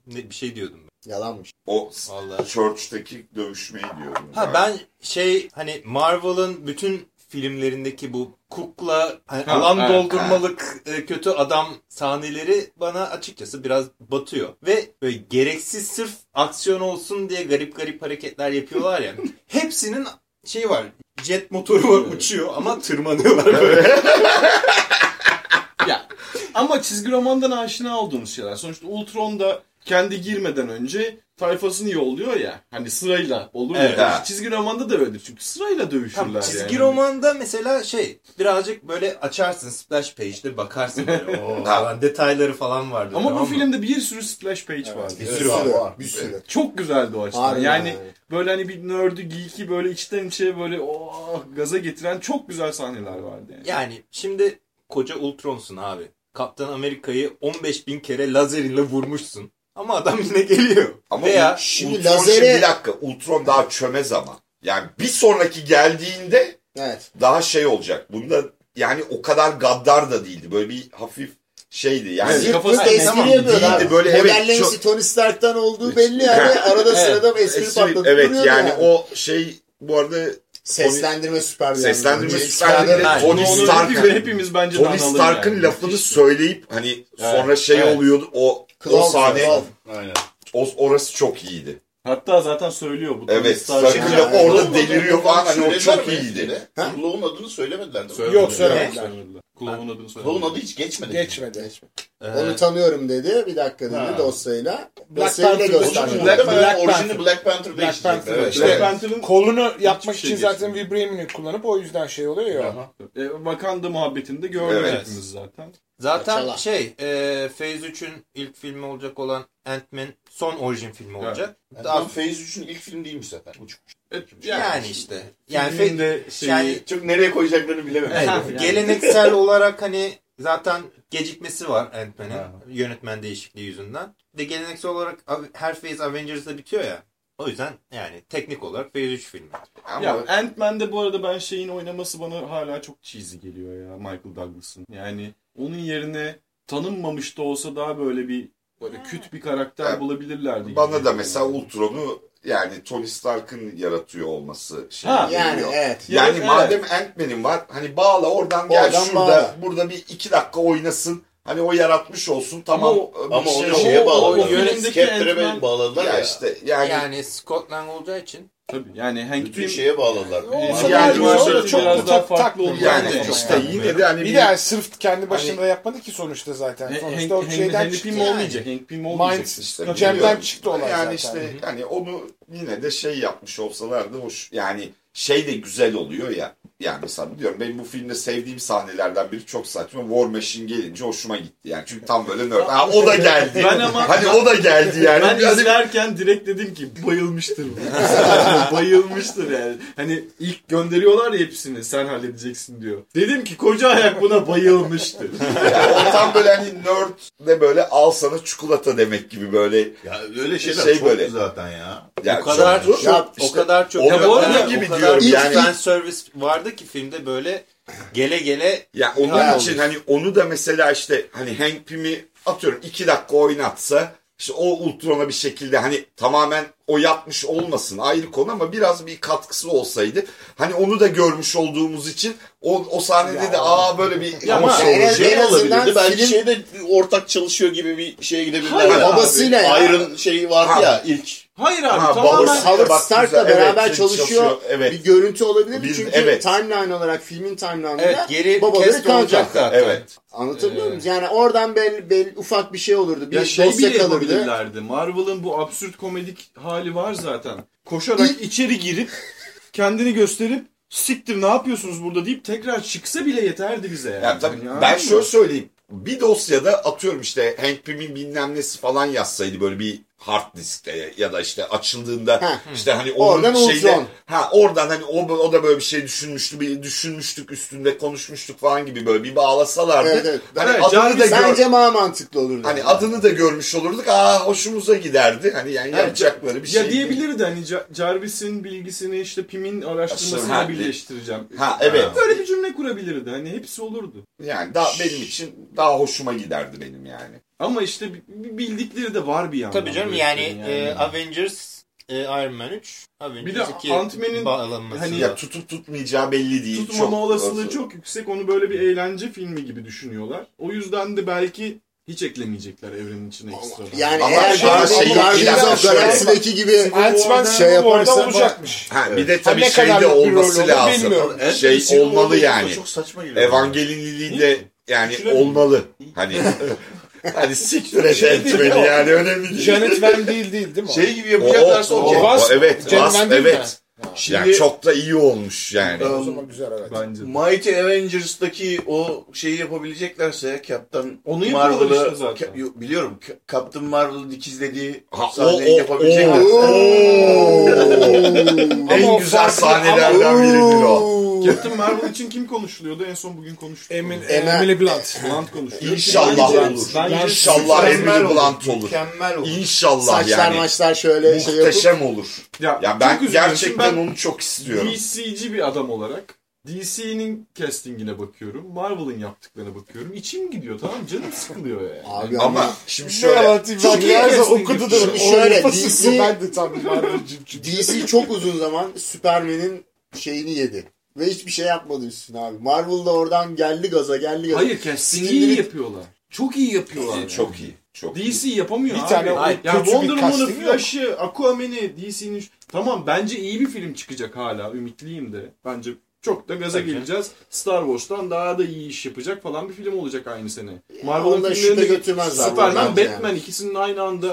Ne, bir şey diyordum ben. Yalanmış. O Vallahi. Church'taki dövüşmeyi diyorum. Ha ben şey hani Marvel'ın bütün filmlerindeki bu kukla hani Ha, alan evet, doldurmalık e, kötü adam sahneleri bana açıkçası biraz batıyor. Ve böyle gereksiz sırf aksiyon olsun diye garip garip hareketler yapıyorlar ya. Hepsinin şey var. Jet motoru var uçuyor ama tırmanıyorlar böyle. ya ama çizgi romandan aşina olduğumuz şeyler. Sonuçta Ultron'da kendi girmeden önce tayfasını yolluyor ya. Hani sırayla olur Evet. ya. Ha. Çizgi romanda da öyledir. Çünkü sırayla dövüşürler Tam çizgi yani. romanda mesela şey birazcık böyle açarsın splash page'de bakarsın böyle o falan detayları falan vardı. Ama bu mı? filmde bir sürü splash page vardı. Bir sürü var. sürü. Bir sürü. Çok güzeldi o açıdan. Harbiden yani yani. böyle hani bir nerd'ü geek'i böyle içten içe böyle oh, gaza getiren çok güzel sahneler vardı yani. Yani şimdi koca Ultron'sun abi. Kaptan Amerika'yı 15 bin kere lazerinle vurmuşsun. Ama adam yine geliyor. Ama Veya Şimdi Ultron lazere- şimdi bir dakika. Ultron daha çömez ama. Yani bir sonraki geldiğinde Evet. daha şey olacak. Bunda yani o kadar gaddar da değildi. Böyle bir hafif şeydi. Yani Evet, Zırt kafası- espri tamam, yapıyor değildi, abi. böyle evet, Modellemesi çok- Tony Stark'tan olduğu belli yani. Arada sırada espri Espri- patlatıp evet duruyordu yani, o şey bu arada Seslendirme süperdi. Seslendirme yani. süperdi. James Yani Tony Onu Stark hepimiz, hepimiz bence Tony Stark'ın yani. lafını söyleyip hani sonra şey evet. oluyordu o o Klaus, sahne Klaus. Aynen. o, orası çok iyiydi. Hatta zaten söylüyor bu. Evet Stark'ın yani. orada deliriyor falan hani o çok iyiydi. Kulağın adını söylemediler. mi? Yok söylemediler. Clove'un adını söyle. Clown adı hiç geçmedi. Geçmedi. Ee, Onu tanıyorum dedi. Bir dakika dedi Ha. dosyayla. Black Dosyayı da Panther- göstermedi. Black- Black, Black orijini Panther. Black Panther'da Black. Panther'da Evet. Black Panther'ın Kolunu yapmak Hiçbir şey için zaten geçmedi. Vibranium kullanıp o yüzden şey oluyor ya. E, Wakanda muhabbetinde gördük Evet. hepimiz zaten. Zaten Çala. şey e, Phase 3'ün ilk filmi olacak olan Ant-Man son orijin filmi olacak. Yani Daha, Phase 3'ün ilk film değilmiş zaten. Uçmuş. Evet, yani, işte. Yani, de şeyi yani Çok nereye koyacaklarını bilememiş. evet, yani. geleneksel olarak hani zaten gecikmesi var Ant-Man'in yönetmen değişikliği yüzünden. Bir De geleneksel olarak her Phase Avengers'da bitiyor ya. O yüzden yani teknik olarak Phase 3 filmi. Ama Ya Ant-Man'de bu arada ben şeyin oynaması bana hala çok cheesy geliyor ya Michael Douglas'ın. Yani onun yerine tanınmamış da olsa daha böyle bir böyle küt bir karakter Ya, bulabilirlerdi. gibi bana da mesela yani. Ultron'u yani Tony Stark'ın yaratıyor olması şey Ha, Yani geliyor. evet. Yani Evet, madem Ant-Man'in var hani bağla oradan gel Oradan şurada bağla. burada bir iki dakika oynasın. Hani o yaratmış olsun tamam. Ama o- bir Ama şey onu şeye o- o bağladılar. Captain'e Ant-Man- bağladılar ya. Ya işte yani, Yani Scott Lang olacağı için Tabii yani Hank Bütün Pym şeye bağladılar. Yani yani, bu çok, arada çok biraz da daha farklı oldu. yani yani. işte yine de hani Bir bir, de yani sırf kendi başına yapmadı ki sonuçta zaten. Hank, Sonuçta o Hank, şeyden Hank çıktı Pym yani. olmayacak. Hank Pym olmayacak. İşte Cem'den çıktı olay yani zaten. işte yani onu yine de şey yapmış olsalardı hoş yani şey de güzel oluyor ya. Yani mesela diyorum benim bu filmde sevdiğim sahnelerden biri çok saçma. War Machine gelince hoşuma gitti yani. Çünkü tam böyle nerd. Ha, o da geldi. Ben ama- hani o da geldi yani. Ben Hani- izlerken direkt dedim ki bayılmıştır bu. bayılmıştır yani. Hani ilk gönderiyorlar ya hepsini sen halledeceksin diyor. Dedim ki koca ayak buna bayılmıştır. Yani o tam böyle hani nerd de böyle al sana çikolata demek gibi böyle. Ya öyle şeyler Şey çoktu böyle. zaten ya. Ya o kadar çoktu. çok, Ya o kadar çok o kadar Yani gibi diyorum çok yani. fan service vardı ki filmde böyle gele gele Ya onun için olmuş. hani onu da mesela işte hani Hank Pym'i atıyorum iki dakika oynatsa işte o Ultron'a bir şekilde hani tamamen o yapmış olmasın ayrı konu ama biraz bir katkısı olsaydı hani onu da görmüş olduğumuz için o, o sahnede de aa böyle bir Ya ama şey en-. Şey en azından olabilirdi. Belki film- şeyde ortak çalışıyor gibi bir şeye gidebilirler. Hayır ya. Babasıyla ya. Iron şeyi vardı Ha. ya ilk. Hayır abi Ha, tamamen Howard Bak Stark'la güzel, beraber evet, çalışıyor. çalışıyor, evet. Bir görüntü olabilir Biz- çünkü evet. timeline olarak filmin timeline'ında evet geri babaları kalacak. zaten. Evet. Anlatabiliyor muyum? Yani oradan belli, belli ufak bir şey olurdu. Bir Ya şey dosya bile kalırdı. yapabilirlerdi. Marvel'ın bu absürt komedik hali var zaten. Koşarak içeri girip kendini gösterip siktir ne yapıyorsunuz burada deyip tekrar çıksa bile yeterdi bize yani. Yani tabii Yani ben şöyle söyleyeyim. Bir dosyada atıyorum işte Hank Pym'in bilmem nesi falan yazsaydı böyle bir hard diskte ya da işte açıldığında Heh. işte hani onun Oradan şeyde ha oradan hani o, o da böyle bir şey düşünmüştü bir düşünmüştük üstünde konuşmuştuk falan gibi böyle bir bağlasalardı. Evet, evet. Hani Evet, adını da Jarvis gör, daha mantıklı olurdu. hani adını da görmüş olurduk. Aa hoşumuza giderdi. Hani yani yapacakları bir şey. Ya diyebilirdi hani Jar- Jarvis'in bilgisini işte Pim'in araştırmasıyla Ha, birleştireceğim. Ha evet. Böyle bir cümle kurabilirdi. Hani hepsi olurdu. Yani daha benim için daha hoşuma giderdi benim yani. Ama işte bi- bi- bildikleri de var bir yandan. Tabii canım yani, heriflerin e, Avengers, e, Iron Man 3, Avengers Bir de 2 Ant-Man'in hani- Ya tutup tutmayacağı belli değil. Tutmama Çok- olasılığı çok yüksek. Onu böyle bir eğlence filmi gibi düşünüyorlar. O yüzden de belki hiç eklemeyecekler evrenin içine ekstra. Yani Ama eğer şey- şey, Guardians of Galaxy'deki gibi Ant-Man şey şey yaparsa olacakmış. Ha, bir de tabii ne şey kadar de olması lazım. bilmiyorum. Şey olmalı yani. Çok saçma geliyor. Evangeliniliği de yani olmalı. Hani hani siktir et Şey değil o? yani önemli değil. Janet Van değil değil değil mi o? Şey gibi O, yapacaklarsa o, okey. o, Wasp, evet, Janet Wasp, Van evet. Şimdi Yani çok da iyi olmuş yani. O zaman güzel evet. Bence. Mighty Avengers'daki o şeyi yapabileceklerse Captain Onu Marvel'ı işte zaten. Ka- yo- biliyorum Captain Marvel'ı dikizlediği Ha, o, sahneyi o, yapabilecekler. o, o. Ama en güzel sahnelerden biridir o. Captain Marvel için kim konuşuluyordu? En son bugün konuştuk. Emin, Emel- Emily Blunt. Blunt konuşuyor. İnşallah Bence- olur. bence İnşallah Emily olur. Blunt olur. mükemmel olur. İnşallah Saçlar yani. maçlar şöyle şey yapıp Muhteşem olur. Ya, Ya ben üzülüyorum. Şimdi onu çok istiyorum. ben DC'ci bir adam olarak DC'nin castingine bakıyorum. Marvel'ın yaptıklarına bakıyorum. İçim gidiyor tamam mı? Canım sıkılıyor yani. Abi Ama ama şimdi şöyle anlatayım Çok ben iyi her zaman casting okudu yapıyor. Şöyle, DC Ben de tam. DC çok uzun zaman Superman'in şeyini yedi. Ve hiçbir şey yapmadı üstüne abi. Marvel da oradan geldi gaza geldi gaza. Hayır casting'i iyi yapıyorlar. Çok iyi yapıyorlar. yani. çok iyi. Çok. DC yapamıyor Bir abi. tane Hayır, ya kötü bir Wonder Woman'ı. Flash'ı, Aquaman'i, DC'nin... Tamam bence iyi bir film çıkacak hala. Ümitliyim de. Bence Çok da gaza Tabii. geleceğiz. Star Wars'tan daha da iyi iş yapacak falan bir film olacak aynı sene. Marvel'ın filmlerinde şüphe götürmezler Superman, Batman yani. ikisinin aynı anda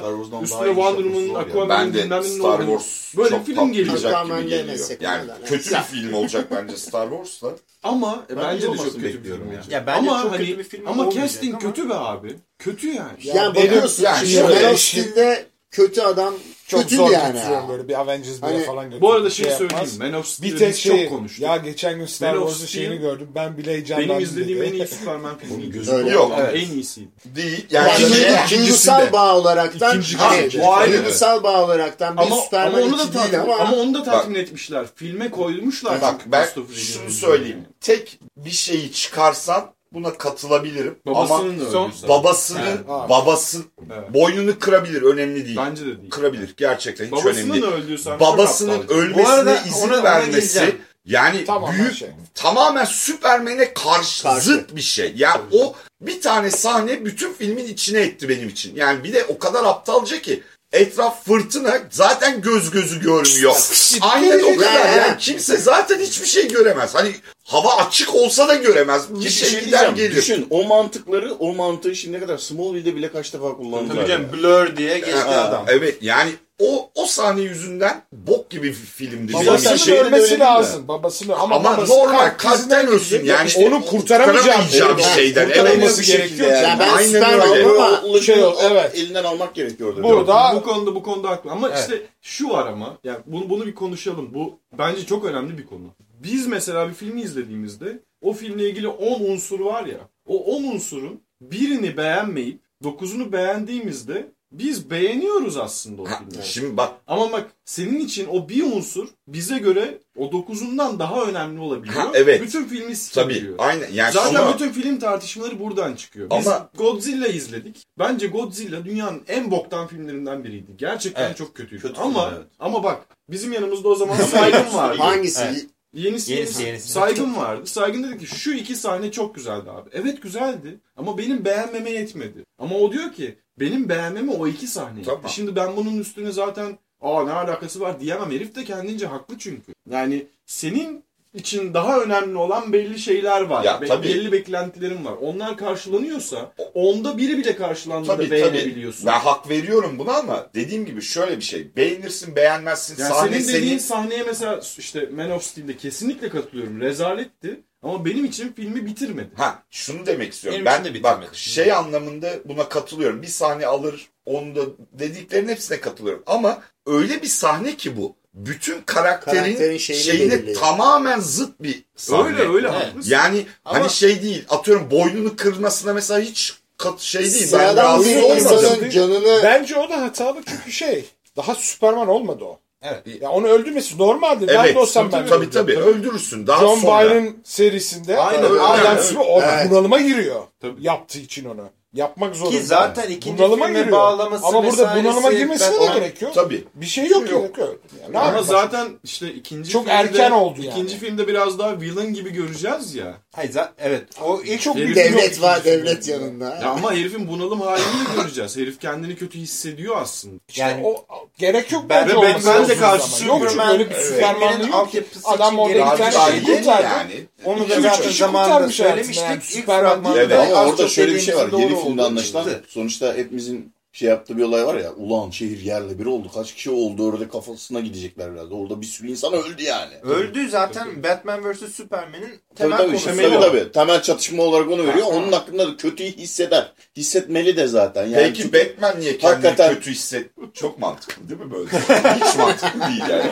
üstüne daha iyi Wonder iş yapması Woman, zor ya. Aquaman Ben bilmem ne Star Wars Böyle çok film geliyor. patlayacak Aquaman gibi geliyor. Yani kötü bir film olacak bence Star Wars'la. Ama e, Ben bence de çok kötü bir bekliyorum film ya. olacak. Ya bence ama çok hani, kötü bir film ama casting ama- kötü be abi. Kötü yani. Yani benim- bakıyorsun yani şimdi of Steel'de kötü adam Çok kötüydü zor yani. götürüyorum böyle bir Avengers Hani- falan götürüyorum. Bu arada şey, şey söyleyeyim. yapmaz. Man of Steel'i Bir tek biz şey, çok konuştuk. ya geçen gün Star Wars'un şeyini gördüm. Ben bile heyecanlandım. Benim izlediğim dedi. en iyi Superman filmiydi. gözü Öyle. Yok. Evet. En iyisiydi. Değil. Yani, Yani şey- duygu- duygusal bağ olaraktan İkinci hani, duygusal bağ olaraktan bir Ama, Superman ama onu da 2 tatmin, değil ama, ama onu da tatmin etmişler. Filme koymuşlar. Bak ben şunu söyleyeyim. Tek bir şeyi çıkarsan buna katılabilirim. Ama Babasının da son- öldüyse. babasının Evet. babası Evet. boynunu kırabilir önemli değil. Bence de değil. Kırabilir gerçekten hiç önemli Babasının değil. da öldüğü sahne Babasının ölmesine Bu arada izin ona- ona vermesi geleceğim. yani Tamamen büyük şey. tamamen Süpermen'e karşı, Karşı. zıt bir şey. Yani o bir tane sahne bütün filmin içine etti benim için. Yani bir de o kadar aptalca ki etraf fırtına zaten göz gözü görmüyor. Aynen o kadar. Ya. Yani kimse zaten hiçbir şey göremez. Hani hava açık olsa da göremez. Bir Bir şey, şey gider gelir. Düşün o mantıkları o mantığı şimdiye kadar Smallville'de bile kaç defa kullandılar. Tabii canım Blur diye geçti adam. Evet yani o o sahne yüzünden bok gibi bir filmdi. Babasının öyle ölmesi lazım. Babasının ama, Ama babası normal kalpten ölsün yani. onu kurtaramayacağı kurtaramayacağı bir Evet, şeyden. Evet. kurtarılması bir gerekiyor. şekilde yani. Yani ben Aynen öyle. ama şey yok, evet. Elinden almak gerekiyordu. Burada- bu konuda bu konuda haklı ama Evet. işte şu var ama yani bunu bunu bir konuşalım. Bu bence çok önemli bir konu. Biz mesela bir filmi izlediğimizde o filmle ilgili 10 unsur var ya. O 10 unsurun birini beğenmeyip 9'unu beğendiğimizde biz beğeniyoruz aslında o Ha, filmi. Şimdi bak Ama bak senin için o bir unsur bize göre o 9'undan daha önemli olabiliyor. Ha, evet. Bütün filmi tabii sikiliyor. aynen yani Zaten ama bütün film tartışmaları buradan çıkıyor. Biz Ama- Godzilla izledik. Bence Godzilla dünyanın en boktan filmlerinden biriydi. Gerçekten Evet. çok kötüydü. Kötü ama film, evet. ama bak bizim yanımızda o zaman Saygın vardı. hangisi? Evet. Yenisi, yenisi, yenisi. Saygın vardı. Saygın dedi ki şu iki sahne çok güzeldi abi. Evet güzeldi ama benim beğenmeme yetmedi. Ama o diyor ki benim beğenmeme o iki sahne. Tamam. Şimdi ben bunun üstüne zaten aa ne alakası var diyemem. Herif de kendince haklı çünkü. Yani senin için daha önemli olan belli şeyler var. Ya, Be- tabii. belli beklentilerin var. Onlar karşılanıyorsa onda biri bile karşılandığında tabii tabii beğenebiliyorsun. ben hak veriyorum buna ama dediğim gibi şöyle bir şey beğenirsin beğenmezsin Yani sahne senin dediğin senin sahneye mesela işte Man of Steel'de kesinlikle katılıyorum. Rezaletti. Ama benim için filmi bitirmedi. Ha şunu demek istiyorum. Benim ben de bak şey anlamında buna katılıyorum. Bir sahne alır onu da dediklerin hepsine katılıyorum. Ama öyle bir sahne ki bu. Bütün karakterin, Karakterin şeyini şeyine belirliyor. tamamen zıt bir sahne. Öyle öyle haklısın. Yani Ama- hani şey değil atıyorum boynunu kırmasına mesela hiç kat şey değil. Ben Sıradan rahatsız bir olmadım. insanın canını Bence o da hatalı çünkü şey daha Süperman olmadı o. Evet. Ya onu öldürmesi normaldi. ben Evet de olsam ben tabii tabii, öldürürüm. öldürürsün. Daha John sonra. Byrne serisinde Aynen, adam o Evet. bunalıma giriyor. Tabii. Yaptığı için onu. Yapmak zorunda. Ki zaten ikinci Bunalıma filme giriyor. bağlaması Ama burada bunalıma girmesine ben de gerek yok. Tabii. Bir şey yok. Yok. Yok. Yani Ama yapayım? zaten işte ikinci Çok filmde, erken oldu yani. İkinci filmde biraz daha villain gibi göreceğiz ya. Hayır zaten evet. O ilk çok büyük devlet yok var devlet filmde. yanında. Ya ama herifin bunalım halini de göreceğiz. Herif kendini kötü hissediyor aslında. İşte Yani- o gerek yok Ben- bence ben- olması ben de karşı. Yok çünkü öyle bir evet. Süperman'ı Filminin yok ki. Adam orada bir tane bir şey şey kurtardı. Onu da zaten zamanında söylemiştik. yani. İlk fragmanda. Evet ama orada şöyle bir şey var. doğru filmde anlaşılan çıktı. sonuçta hepimizin şey yaptığı bir olay var ya. Ulan şehir yerle bir oldu. Kaç kişi oldu orada kafasına gidecekler herhalde. Orada bir sürü insan öldü yani. Öldü zaten Batman vs Superman'in Tabii temel tabii, konusu. tabii, tabii. Temel çatışma olarak onu veriyor. Onun hakkında da kötüyü hisseder. Hissetmeli de zaten. Yani Peki çünkü- Batman niye kendini Hakikaten- kötü hisset? Çok mantıklı değil mi böyle? Hiç mantıklı değil yani.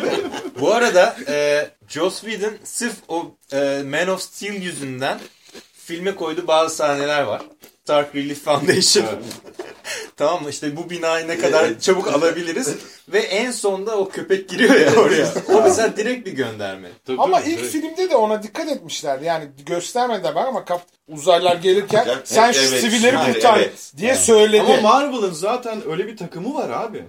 Bu arada e, Joss Whedon sırf o e, Man of Steel yüzünden filme koyduğu bazı sahneler var. Stark Relief Foundation. tamam mı? İşte bu binayı ne kadar çabuk alabiliriz. Ve en sonda o köpek giriyor ya oraya. O mesela direkt bir gönderme. Tabii, Ama tabii, ilk tabii. filmde de ona dikkat etmişler. Yani göstermediler bak ama kap uzaylılar gelirken Evet, sen şu evet, sivilleri yani, kurtar evet. diye söyledi. Ama Marvel'ın zaten öyle bir takımı var abi.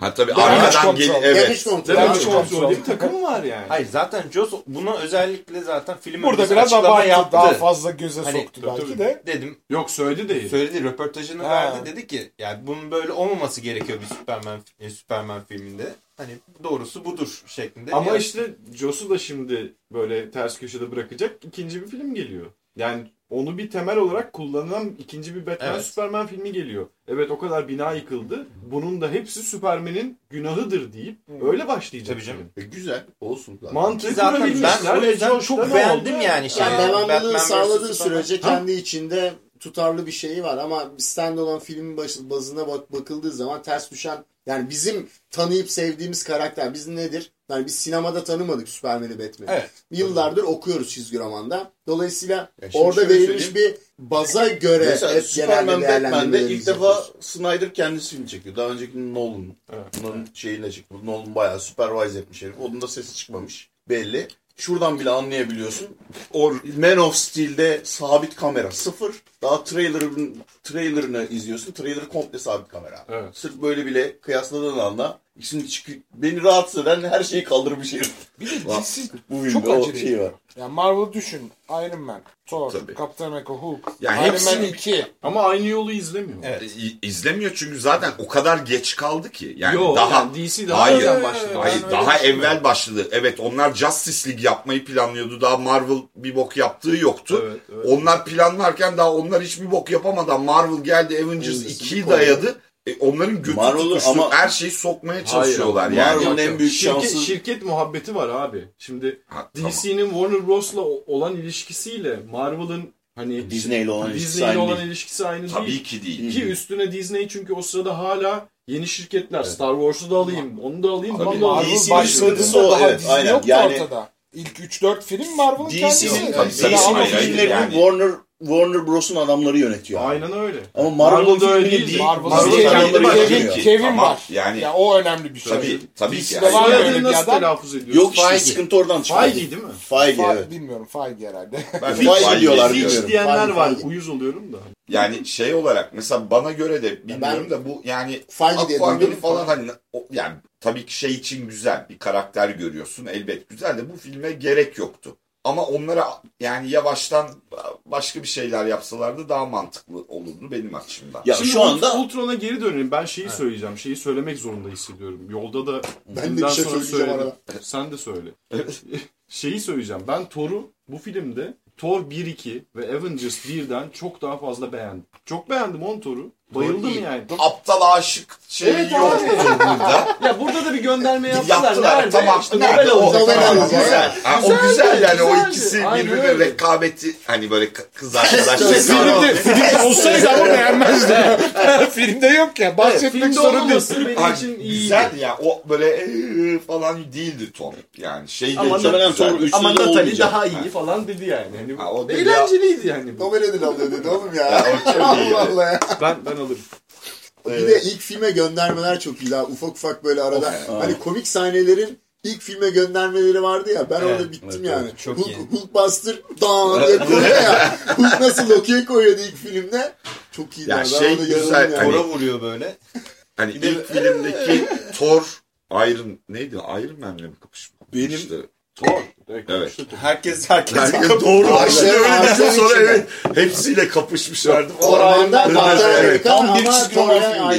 Ha tabii Damage arkadan control. gel Damage evet. control. Damage Damage Control Control. diye bir takımı var yani. Hayır zaten Joss buna özellikle zaten film Burada biraz abarttı. Daha fazla göze Hani, soktu tabii, belki tabii. de. Dedim Yok söyledi değil. söyledi röportajını Ha. verdi dedi ki yani bunun böyle olmaması gerekiyor bir Superman e, Superman filminde. Hani doğrusu budur şeklinde. Ama Ya- işte Joss'u da şimdi böyle ters köşede bırakacak ikinci bir film geliyor. Yani onu bir temel olarak kullanılan ikinci bir Batman Evet. Superman filmi geliyor. Evet o kadar bina yıkıldı. Bunun da hepsi Superman'in günahıdır deyip öyle başlayacak. Tabii canım. E, güzel. Olsun. zaten. Mantığı Zaten kurabilmişler. ben o yüzden çok beğendim oldu? yani. Şey, Yani devamlılığı sağladığı sürece kendi içinde tutarlı bir şeyi var ama standalone filmin başı, bazına bak, bakıldığı zaman ters düşen yani bizim tanıyıp sevdiğimiz karakter biz nedir? Yani biz sinemada tanımadık Superman'i Batman'i. Evet. Yıllardır okuyoruz çizgi romanda. Dolayısıyla şimdi orada verilmiş bir baza göre Mesela hep Superman genelde Batman'de ilk defa. Snyder kendisi film çekiyor. Daha önceki Nolan. Evet. Bunun şeyiyle çıktı. Nolan bayağı supervise etmiş herif. Onun da sesi çıkmamış. Belli. Şuradan bile anlayabiliyorsun. O Man of Steel'de sabit kamera sıfır. Daha trailer'ın trailer'ını izliyorsun. Trailer komple sabit kamera. Evet. Sırf böyle bile kıyasladığın anda ikisini çıkıyor. Beni rahatsız eden her şeyi kaldırmış herif. Bir de. DC Bu çok filmde o acele. şey var. Yani Marvel düşün. Iron Man, Thor, Tabii. Captain America, Hulk, Ya Iron Man hepsini- 2. Ama aynı yolu izlemiyor. Evet. İ- izlemiyor çünkü zaten o kadar geç kaldı ki. Yani Yo, daha yani DC daha Hayır. önceden başladı. Hayır, öyle daha evvel başladı. Evet onlar Justice League yapmayı planlıyordu. Daha Marvel bir bok yaptığı yoktu. Evet, evet. Onlar planlarken daha onlar hiçbir bok yapamadan Marvel geldi Avengers Avengers'ı 2'yi koydu. dayadı. E, onların götü Marvel'ı tutuştu. ama- Her şeyi sokmaya çalışıyorlar yani. Marvel'ın en büyük Şirket, şansı şirket muhabbeti var abi. Şimdi Ha, tamam. DC'nin Warner Bros'la olan ilişkisiyle Marvel'ın hani Disney'le olan aynı olan değil. ilişkisi aynı Tabii değil. ki değil. Ki üstüne Disney çünkü o sırada hala yeni şirketler. Star Wars'u da alayım, onu da alayım, alayım. Marvel DC'nin başladığında o, daha evet, Disney aynen. yoktu Yani- ortada. İlk 3-4 film Marvel'ın kendisi. DC'nin Tabii, tabii, DC'nin hayır, hayır, filmlerini yani. Warner Warner Bros'un adamları yönetiyor. Aynen öyle. Ama Marvel'ın Marvel'da öyle filmini değil. değil. Marvel'ın kendi Kevin, başlıyor. Kevin var. yani- ya o önemli bir şey. Tabii, tabii ki. Var Yani- böyle Soyadını bir nasıl adam. telaffuz ediyoruz? Yok işte Feige. sıkıntı oradan çıkıyor. Feige değil mi? Feige evet. Bilmiyorum Feige herhalde. Ben Feige Feige diyorlar, diyorum. bilmiyorum. Hiç diyenler var. Feige. Uyuz oluyorum da. Yani şey olarak mesela bana göre de bilmiyorum Ben- da bu yani Feige diye Aquaman'ı duydum. falan hani o- yani tabii ki şey için güzel bir karakter görüyorsun elbet güzel de bu filme gerek yoktu. Ama onlara yani yavaştan başka bir şeyler yapsalardı daha mantıklı olurdu benim açımdan. Ya Şimdi şu anda Ultron'a geri dönelim. Ben şeyi söyleyeceğim. Şeyi söylemek zorunda hissediyorum. Yolda da Ben de bir şey sonra söyleyeceğim söyledim. arada. Sen de söyle. şeyi söyleyeceğim. Ben Thor'u bu filmde Thor 1-2 ve Avengers 1'den çok daha fazla beğendim. Çok beğendim on Thor'u. Bayıldım iyi. yani. Aptal aşık şey Evet yok abi. burada. Ya burada da bir gönderme yaptılar. Yaptılar Nerede? tamam. İşte Nerede? O. Nobel tamam, güzel. Ha, o güzel yani o güzeldi. ikisi Aynen birbirine öyle. rekabeti hani böyle kız arkadaşlar. Filmde, filmde olsaydı ama beğenmezdim. Filmde yok ya. Evet, Bahsetmek filmde sorun değil. benim Ay, için iyiydi. güzel ya o böyle "Ee" falan değildi Tom. Yani şey de Ama çok güzel. Thor 3'te Ama Natalie daha iyi falan dedi yani. Hani Ha, o dedi eğlenceliydi yani. bu. Nobel ödülü alıyor dedi oğlum ya. O iyi. Allah Allah ya. Ben ben alırım. Bir de ilk filme göndermeler çok iyi. Daha ufak ufak böyle arada. Of, hani komik sahnelerin ilk filme göndermeleri vardı ya. Ben Evet, orada bittim evet, yani. çok Hulk, iyi. Hulkbuster dan diye koyuyor ya. Hulk nasıl Loki'ye koyuyordu ilk filmde. Çok iyiydi. Ya. Ben şey güzel, yani. hani- Tora vuruyor böyle. Hani ilk filmdeki Thor Iron neydi? Iron Man'le mi kapışmış? Benim- İşte, Thor. Evet. Herkes herkes. Herkes doğru. Şimdi öyle aynen dedi sonra evet. Hepsiyle kapışmışlardı. falan. Oranda Evet, Tam bir çizgi Thor'a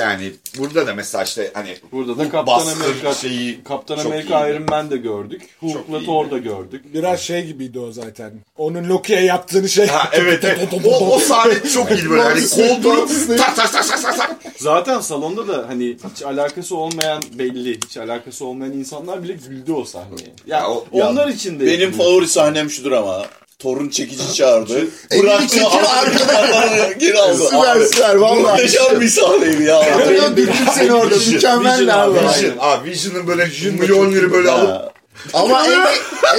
Yani burada da mesela işte hani Burada da Kaptan Amerika şeyi Kaptan Amerika. Iron Man de gördük. Hulk'la. Thor da gördük. Biraz şey gibiydi o zaten. Onun Loki'ye yaptığını şey. Ha evet evet. O, o sahne çok iyi böyle hani koltuğu tak tak tak tak tak. Zaten salonda da hani hiç alakası olmayan belli, hiç alakası olmayan insanlar bile güldü o sahneye. Ya, Ya o- onlar için de Benim favori sahnem şudur ama. Torun çekici çağırdı. Bıraktı arkadan geri aldı. Süper süper valla. Muhteşem bir sahneydi ya. Hatırlıyorum bildim seni orada. Vision, Mükemmel Vision abi. Vision. Abi Vision'ın böyle milyon lira böyle alıp. Ama en,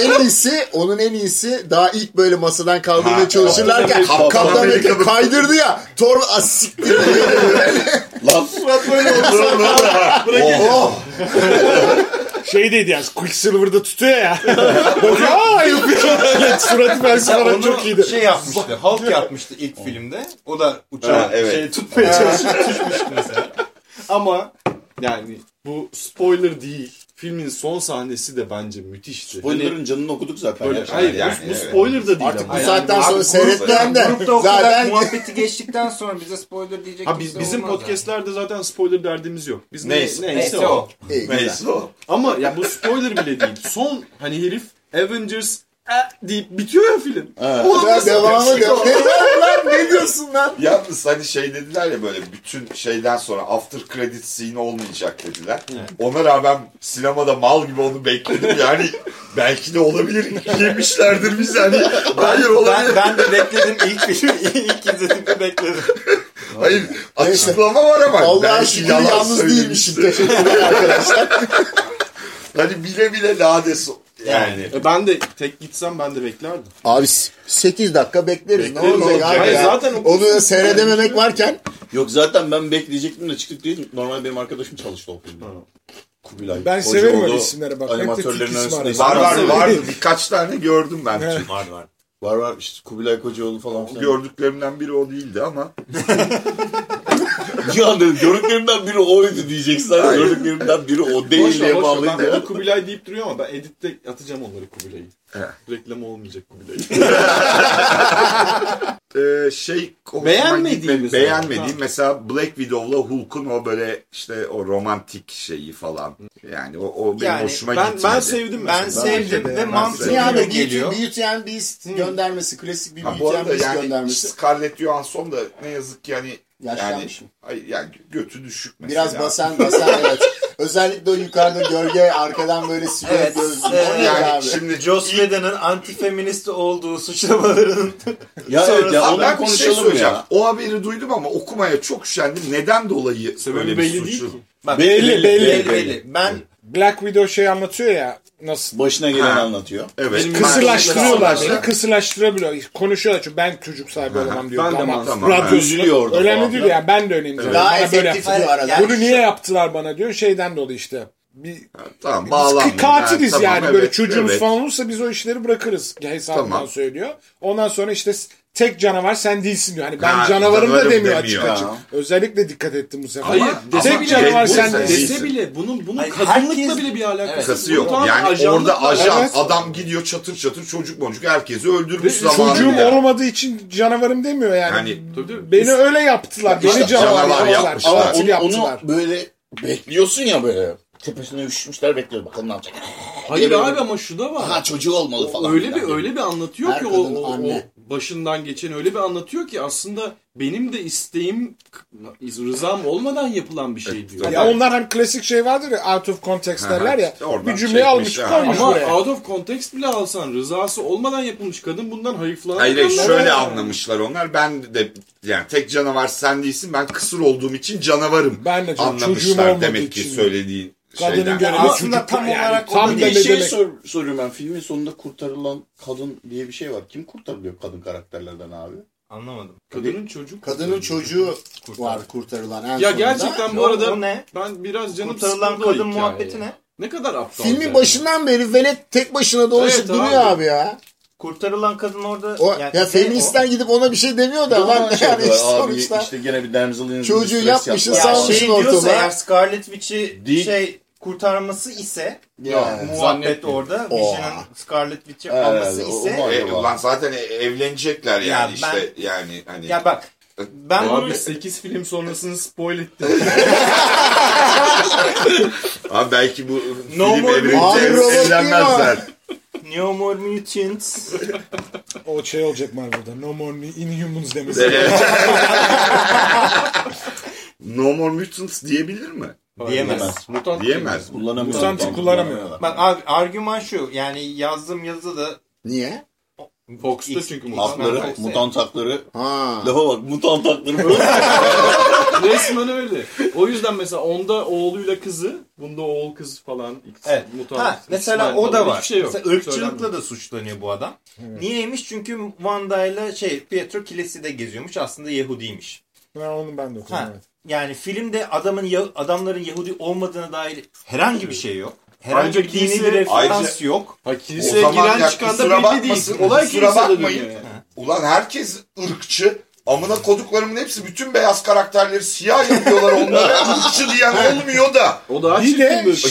en iyisi, onun en iyisi daha ilk böyle masadan kaldırmaya Ha, çalışırlarken Kaptan Amerika kaydırdı ya. Thor asiktir. Lan oh. Şey deydi yani Quicksilver'da tutuyor ya. Bakıyor aa yapıyor. Suratı ben sana Onu çok iyiydi. şey yapmıştı. Hulk yapmıştı ilk filmde. O da uçağı Ha, evet. şey tutmaya çalışıp düşmüştü mesela. Ama yani bu spoiler değil. Filmin son sahnesi de bence müthişti. Spoiler'ın canını okuduk zaten. Böyle, hayır yani, bu, bu spoiler da değil Artık ama. bu Yani saatten Abi sonra grup- seyretmeyen de Grupta o kadar zaten muhabbeti geçtikten sonra bize spoiler diyecek Ha, biz, bizim olmaz yani. podcastlerde zaten spoiler derdimiz yok. Biz ne- Neyse. neyse, Neyse o. o. Neyse o. Ama ya bu spoiler bile değil. Son hani herif Avengers deyip bitiyor ya film. Evet. Ulan Ya devamı şey ne lan ne diyorsun lan? Yalnız hani şey dediler ya böyle bütün şeyden sonra after credit scene olmayacak dediler. Ona rağmen sinemada mal gibi onu bekledim yani belki de olabilir. Yemişlerdir biz hani. Hayır olabilir. Ben, ben de bekledim ilk filmi ilk izlediğimde bekledim. Hayır açıklama var ama. Allah'a şükür yalan yalnız değilmişim. Teşekkürler arkadaşlar. Hani bile bile lades yani. E ben de tek gitsem ben de beklerdim. Abi 8 dakika bekleriz. Ne Bekleriz olacak olacak. abi Hayır, ya? zaten o- Onu seyredememek varken Yok zaten ben bekleyecektim de çıktık değil. Normal benim arkadaşım çalıştı o filmde. Kubilay. Ben Kocaoğlu severim öyle isimlere bak. Animatörlerin arasında var. Var var var. var birkaç tane gördüm ben. Evet. Var var. Var var işte Kubilay Kocaoğlu falan filan. Gördüklerimden biri o değildi ama. Ya dedim, gördüklerimden biri oydu diyeceksin. Gördüklerimden biri o değil diye bağlayınca. Ben o Kubilay deyip duruyor ama ben editte atacağım onları Kubilay'ı. Evet. Reklam olmayacak Kubilay'ı. Ee, şey hoşuma Beğenmediğimiz gitmedi. beğenmediğim mesela Black Widow'la Hulk'un o böyle işte o romantik şeyi falan. Yani o, o benim Yani hoşuma ben, gitmedi. ben sevdim Ben mesela. sevdim ve sevdim. yani geliyor. Beauty and Beast göndermesi. Klasik bir Ha, bu Beauty and Beast yani göndermesi. Scarlett Johansson da ne yazık ki hani Yaşlanmış yani? Ay, yani götü düşük mesela. Biraz basan basan evet. Özellikle o yukarıda gölge arkadan böyle silüet Evet, gözlü. evet. Yani abi? şimdi Joss Whedon'ın antifeminist olduğu suçlamalarının Ya evet ya ondan şey konuşalım söyleyeceğim. ya. O haberi duydum ama okumaya çok üşendim. Neden dolayı Sebebi öyle bir belli değil suçu? ki. Bak, Belli, belli. belli, belli. Ben Black Widow şey anlatıyor ya nasıl Başına geleni Ha. anlatıyor. Evet. Benim kısırlaştırıyorlar beni kısırlaştırabiliyor konuşuyorlar çünkü ben çocuk sahibi olamam diyor Ben de. Tamam, üzülüyor orada önemli değil yani ben de önemli değil. Daha Bana böyle yaptılar. Yani Bunu niye yaptılar bana diyor şeyden dolayı işte. Bir, Tamam biz bağlanmayın. katiliz tamam, yani böyle evet, çocuğumuz evet. falan olursa biz o işleri bırakırız hesabından Tamam. söylüyor. Ondan sonra işte tek canavar sen değilsin diyor. Hani ben Ha, canavarım da demiyor demiyor. açık açık. Ha. Özellikle dikkat ettim bu sefer. Hayır, Ama tek canavar sen sen değilsin. Dese bile bunun bunun Hayır, kadınlıkla herkes- bile bir alakası Evet. Yok. Yani ajanlıkla- orada ajan Evet. adam gidiyor çatır çatır çocuk boncuk herkesi öldürmüş zamanında. Çocuğum olmadığı için canavarım demiyor yani. Yani- tabii. Beni öyle yaptılar. İşte Beni canavar, canavar yaptılar. yapmışlar. Ama onu, yaptılar. onu böyle bekliyorsun ya böyle. Tepesine üşüşmüşler bekliyor bakalım ne yapacak. Hayır abi ama şu da var. Ha çocuğu olmalı falan. öyle bir öyle bir anlatıyor Her ki o, kadın o, o anne. Başından geçen öyle bir anlatıyor ki aslında benim de isteğim rızam olmadan yapılan bir şey diyor. Ya onlar hem klasik şey vardır ya out of context derler ya. işte oradan Bir cümleyi almış ha. koymuş Ama buraya. out of context bile alsan rızası olmadan yapılmış kadın bundan hayıflanan Hayır şöyle var. anlamışlar onlar. Ben de yani tek canavar sen değilsin ben kısır olduğum için canavarım. Ben de çocuğum Anlamışlar demek ki söylediğin Kadının şeyden. görevi Aslında çocuk tam yani. olarak tam da şey demek. sor, soruyorum ben. Filmin sonunda kurtarılan kadın diye bir şey var. Kim kurtarılıyor kadın karakterlerden abi? anlamadım. Kadının çocuk. Kadının çocuğu var kurtarılan en Ya sonunda. gerçekten bu arada o ne? ben biraz canım Kurtarılan kadın muhabbeti ne? Ne kadar aptal. Filmin yani. başından beri velet tek başına dolaşıp Evet duruyor abi. abi ya. Kurtarılan kadın orada O, yani ya feministler gidip ona bir şey demiyor da lan şey yani abi sonuçta. işte gene bir damsel in Çocuğu yapmışsın. Ya salmışsın şey diyorsa ortalığa. eğer Scarlet Witch'i şey kurtarması ise Ya, muhabbet orada. Vision'ın Scarlet Witch'i Evet, alması o- ise o var. E, ulan zaten evlenecekler yani Ya işte yani hani. ya bak ben bunu Abi 8 film sonrasını spoil ettim. Abi belki bu No film evreninde evlenmezler. No More Mutants O şey olacak Marvel'da. No more Inhumans demesi. no More Mutants diyebilir mi? diyemez. Mutant Diyemez. Kullanamıyor. Mutant kullanamıyor. Bak abi argüman şu yani yazdığım yazıda Niye? Fox'ta çünkü mutant. Hakları, Mutant- mutant hakları. Ha. Lafa bak, mutant hakları. Resmen öyle. O yüzden mesela onda oğluyla kızı, bunda oğul kız falan. Evet. mutant, Ha, mesela o da var. Şey yok. Mesela ırkçılıkla Söylenmiyor. da suçlanıyor bu adam. Niyeymiş? Çünkü Wanda ile şey Pietro Kilisi'de geziyormuş. Aslında Yahudiymiş. Ha, onu ben de okudum. Ha. evet. Yani filmde adamın adamların Yahudi olmadığına dair herhangi bir şey yok. Herhangi bir dini bir referans Ayrıca- yok. Ha, kiliseye giren çıkan da belli değil. Olay kilisede bakmayın. dönüyor yani. Ulan herkes ırkçı. Amına koduklarımın hepsi bütün beyaz karakterleri siyah yapıyorlar onlara. Irkçı diyen olmuyor da. O daha Bir de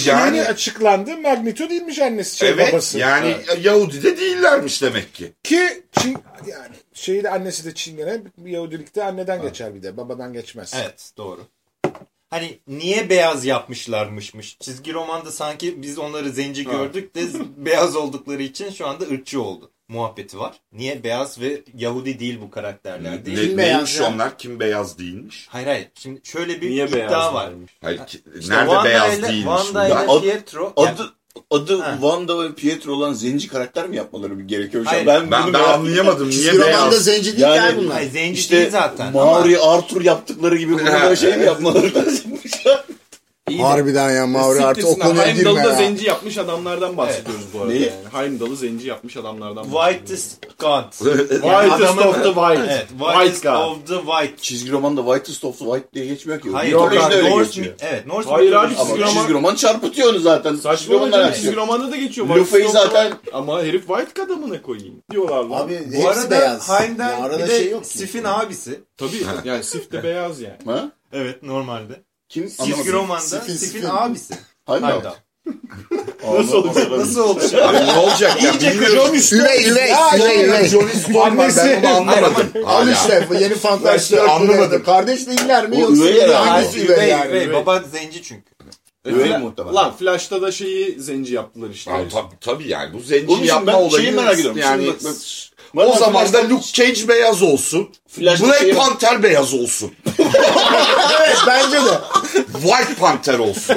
yani Yani- açıklandı. Magneto değilmiş annesi şey evet babası. yani Yahudi de değillermiş demek ki. Ki Çin yani şeyi de annesi de Çingene Yahudilikte anneden geçer bir de babadan geçmez. Evet doğru. Hani niye beyaz yapmışlarmışmış? Çizgi romanda sanki biz onları zenci gördük de beyaz oldukları için şu anda ırkçı oldu. Muhabbeti var. Niye beyaz ve Yahudi değil bu karakterler değil? Ne, Kim beyaz neymiş ya? onlar? Kim beyaz değilmiş? Hayır hayır. Şimdi şöyle bir Niye iddia beyaz var. varmış? Hayır, ki- İşte nerede Wanda beyaz ile- değilmiş? Wanda ile Pietro. Adı adı Ha. Wanda ve Pietro olan zenci karakter mi yapmaları bir gerekiyor? Hayır, ben Ben, bunu ben anlayamadım. Niye romanda zenci değil Yani- bunlar. Hayır, zenci İşte değil zaten. Mauri ama Arthur yaptıkları gibi burada da şey mi yapmaları lazımmış? İyi de- Harbiden ya Mauri artık o konuya girme Heimdall'ı da ya. zenci yapmış adamlardan bahsediyoruz bu arada Neyi? yani. Heimdall'ı zenci yapmış adamlardan bahsediyoruz. Whitest God. Whitest adamın- of the White. Evet, White Whitest God. of the White. Çizgi romanda Whitest of the White diye geçmiyor ki. Hayır, Yok abi, öyle mi- Evet, Norse Hayır abi, Çizgi roman- çizgi roman çarpıtıyor onu zaten. Çizgi Saçma olacak çizgi romanda da geçiyor. Luffy'yi Whitest of the zaten- White. Ama herif White adamına koyayım diyorlar lan. Abi Bu hepsi arada beyaz. Heimdall bir de şey yok ki. Sif'in abisi. Tabii yani Sif de beyaz yani. Ha? Evet normalde. Kim? Çizgi romanda Sif'in- abisi. Heimdall. Nasıl olacak? Nasıl? Abi ne olacak ya bilmiyorum. Üvey üvey üvey üvey. Johnny Storm var ben onu anlamadım. Al işte yeni işte anlamadım. Kardeş değiller mi O yoksa üvey üvey herhalde. hangisi Üvey, üvey üvey, yani? üvey. Baba zenci çünkü. Öyle muhtemelen. Lan Flash'ta da şeyi zenci yaptılar işte. Abi, tabii, tabii yani bu zenci Onun için yapma ben olayı şeyi merak ediyorum. yani Şimdi bak- o Bana zaman da Luke Cage beyaz olsun. Flash'ta Black şey- Panther beyaz olsun. Evet bence de. White Panther olsun.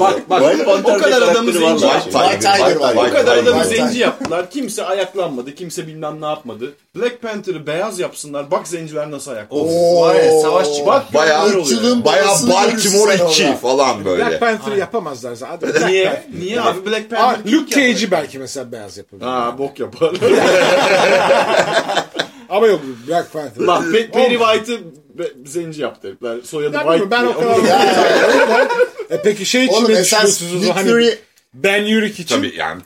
Bak bak o kadar adamı zenci White Tiger var. O kadar adamı White zenci yaptılar. Kimse ayaklanmadı. Kimse bilmem ne yapmadı. Black Panther'ı beyaz yapsınlar. Bak zenciler nasıl ayaklanıyor. Oo. Var ya savaş çıkar. Bak Bayağı ırkçılığın Bayağı Baltimore görürsün sen 2 orada. falan böyle. Black Panther'ı yapamazlar zaten. Black Niye? Panther- Niye abi Black Panther? Luke? Cage'i belki mesela beyaz yapabilir. Aa bok yapar. Ama yok Black Panther. Lan Pe- Perry White'ı zenci yaptı herifler. Soyadı Ya White ben o kadar e peki şey için ne düşünüyorsunuz? Hani Fury Ben Yurik için. Tabii yani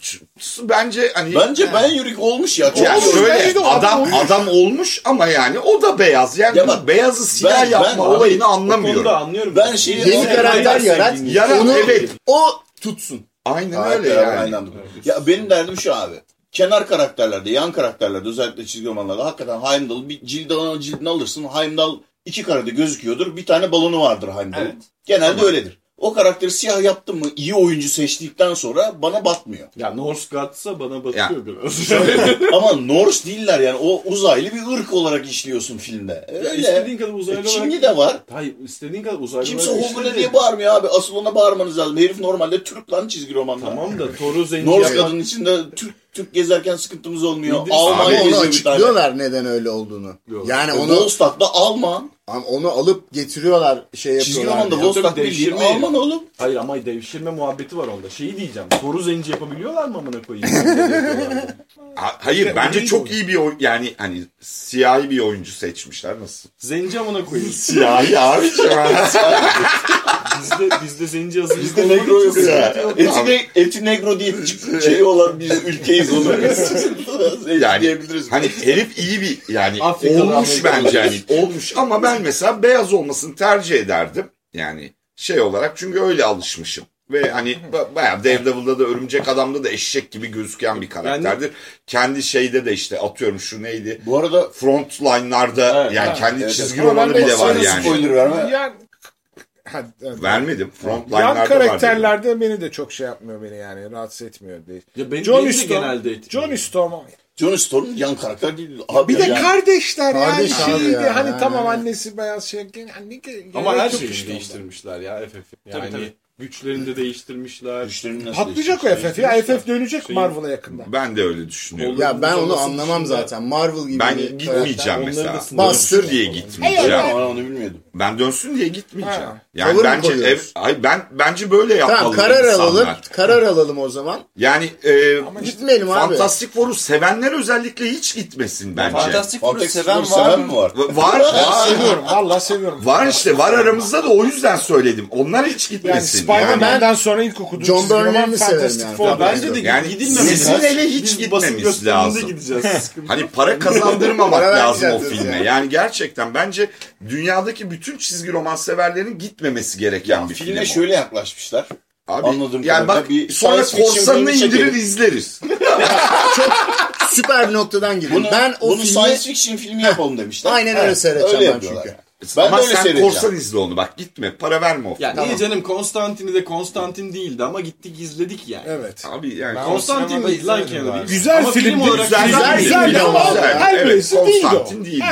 bence hani Bence ben yürük olmuş ya. Çok ya iyi şöyle adam adam adam olmuş ama yani o da beyaz. Yani Ya bak, beyazı siyah ben- yapma ben- olayını O anlamıyorum. konuda anlıyorum. Ben şeyi Yeni karakter yarat. Yarat Onu- evet. o tutsun. Aynen öyle öyle yani. Aynen. Ya benim derdim şu abi. Kenar karakterlerde, yan karakterlerde özellikle çizgi romanlarda hakikaten Heimdall bir cildini, cildini alırsın. Heimdall iki karede gözüküyordur. Bir tane balonu vardır Heimdall'ın. Evet. Genelde öyledir. O karakteri siyah yaptın mı iyi oyuncu seçtikten sonra bana batmıyor. Ya Norse Gods'a bana batıyor Ya. biraz. Ama Norse değiller yani o uzaylı bir ırk olarak işliyorsun filmde. Ya Öyle. istediğin kadar uzaylı E, olarak... Çinli de var. Hayır istediğin kadar uzaylı Kimse olarak Hogan'a diye bağırmıyor abi. Asıl ona bağırmanız lazım. Herif normalde Türk lan çizgi romanda. Tamam da Thor'u zenci Norse yapan- kadının içinde Türk Türk gezerken sıkıntımız olmuyor. Bildiğin- Alman Ama onu açıklıyorlar neden öyle olduğunu. Yok. Yani E, onu Volstag'da Alman. Ama onu alıp getiriyorlar şey Çizgi yapıyorlar. romanda diye. Volstag tabii bildiğin devşirme Alman oğlum. Hayır ama devşirme muhabbeti var onda. Şeyi diyeceğim. Thor'u zenci yapabiliyorlar mı amına koyayım? Ha- Hayır bence çok iyi bir yani hani siyahi bir oyuncu seçmişler nasıl? zenci amına koyayım. Siyahi abi. Bizde, bizde zenci yazılı Bizde negro yok ya. Eti, ne, eti negro diye şey olan bir ülkeyiz onu. Yani diyebiliriz. hani herif iyi bir yani Afrikalı, olmuş Amerikalı. bence hani olmuş ama ben mesela beyaz olmasını tercih ederdim. Yani şey olarak çünkü öyle alışmışım. Ve hani ba- bayağı Daredevil'da da Örümcek Adam'da da eşek gibi gözüken bir karakterdir. Kendi şeyde de işte atıyorum şu neydi? Bu arada Frontline'larda Evet, yani evet, kendi evet, çizgi evet. romanı bile var yani. spoiler verme. Yani, ha. Vermedim. Frontline'larda Yan var. karakterlerde beni de çok şey yapmıyor beni yani rahatsız etmiyor değil. Ya beni, de Storm, genelde etkiliyor. Johnny Storm. Johnny Storm yan karakter değil. Abi Bir de yani- kardeşler Kardeş yani abi şeydi ya, hani yani. tamam annesi beyaz şey. Hani, Ama her şeyi değiştirmişler ya FF. Yani Tabii, tabii. Güçlerini de değiştirmişler. Güçlerini nasıl Patlayacak o? FF ya. FF dönecek Şey- Marvel'a yakında. Ben de öyle düşünüyorum. Ya ben onu anlamam zaten. Marvel gibi Ben gitmeyeceğim mesela. Dönsün diye gitmeyeceğim. Hayır, Ama onu bilmiyordum. Ben dönsün diye gitmeyeceğim. Ha. Yani mı bence ev, ay ben bence böyle yapmalı Tamam karar insanlar. alalım. Karar alalım o zaman. Yani e, Gitmeyelim abi. Fantastic Four'u sevenler özellikle hiç gitmesin bence. Fantastic Four'u seven var mı? var? var, var. Seviyorum. Vallahi seviyorum. Var işte var aramızda da o yüzden söyledim. Onlar hiç gitmesin. Spider-Man'den sonra ilk okuduğum John Byrne'yi severim yani. Four. Bence de Yani gidilmemesi kesin ele hiç gitmemiz lazım. Hani para kazandırmamak lazım o filme. ya. Yani gerçekten bence dünyadaki bütün çizgi roman severlerin gitmemesi gereken bir film. Filme şöyle yaklaşmışlar. Abi, anladığım yani bak bir sonra korsanını indirir izleriz. Süper bir noktadan gidiyor. Bunu, ben o bunu filmi science fiction filmi yapalım demişler. Aynen öyle Evet, seyredeceğim öyle ben çünkü. Ben Ama de öyle sen korsan izle onu bak gitme para verme o Ya filme. niye canım Konstantin'i de Konstantin değildi ama gittik izledik yani. Evet. Abi yani Ben Konstantin değil lan Keanu. Güzel Ama film, olarak güzel, güzel, güzel, güzel ama. Hellraiser Evet, değil. Konstantin değil,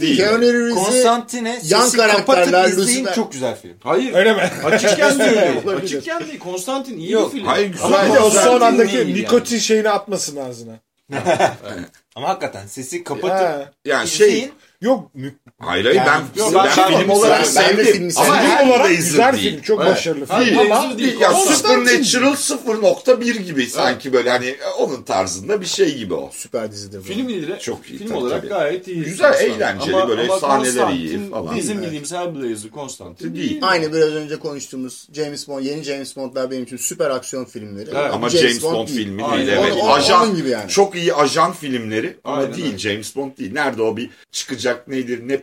değil. Keanu Reeves'i Konstantine yan sesi karakterler, izleyin çok güzel film. Hayır. Öyle mi? Açıkken değil. Olabilir. Açıkken değil. Konstantin iyi bir film. hayır, güzel. Ama bir de o son andaki yani. nikotin şeyini atmasın ağzına. Ama hakikaten sesi kapatıp. Yani şey. Yok hayır hayır ben, Yok, ben, ben- film ben- olarak ben- ben sevdim. filmi Ama her olarak olarak güzel değil. film. Çok Evet. başarılı film. Hellraiser Ama değil. Ya Konstantin. Supernatural 0.1 gibi sanki böyle hani onun tarzında bir şey gibi o. süper dizidir. Film değil de Çok iyi, film tabii, olarak tabii. gayet iyi. Güzel, eğlenceli, böyle sahneleri Konstantin iyi falan. Bizim bildiğimiz Hellblazer Konstantin Değil. değil. Aynı biraz önce konuştuğumuz James Bond, yeni James Bond'lar benim için süper aksiyon filmleri. Evet. Ama James, Bond, değil. filmi değil. Evet. Ajan, onun gibi yani. Çok iyi ajan filmleri ama Aynen değil. James Bond değil. Nerede o bir çıkacak neydi ne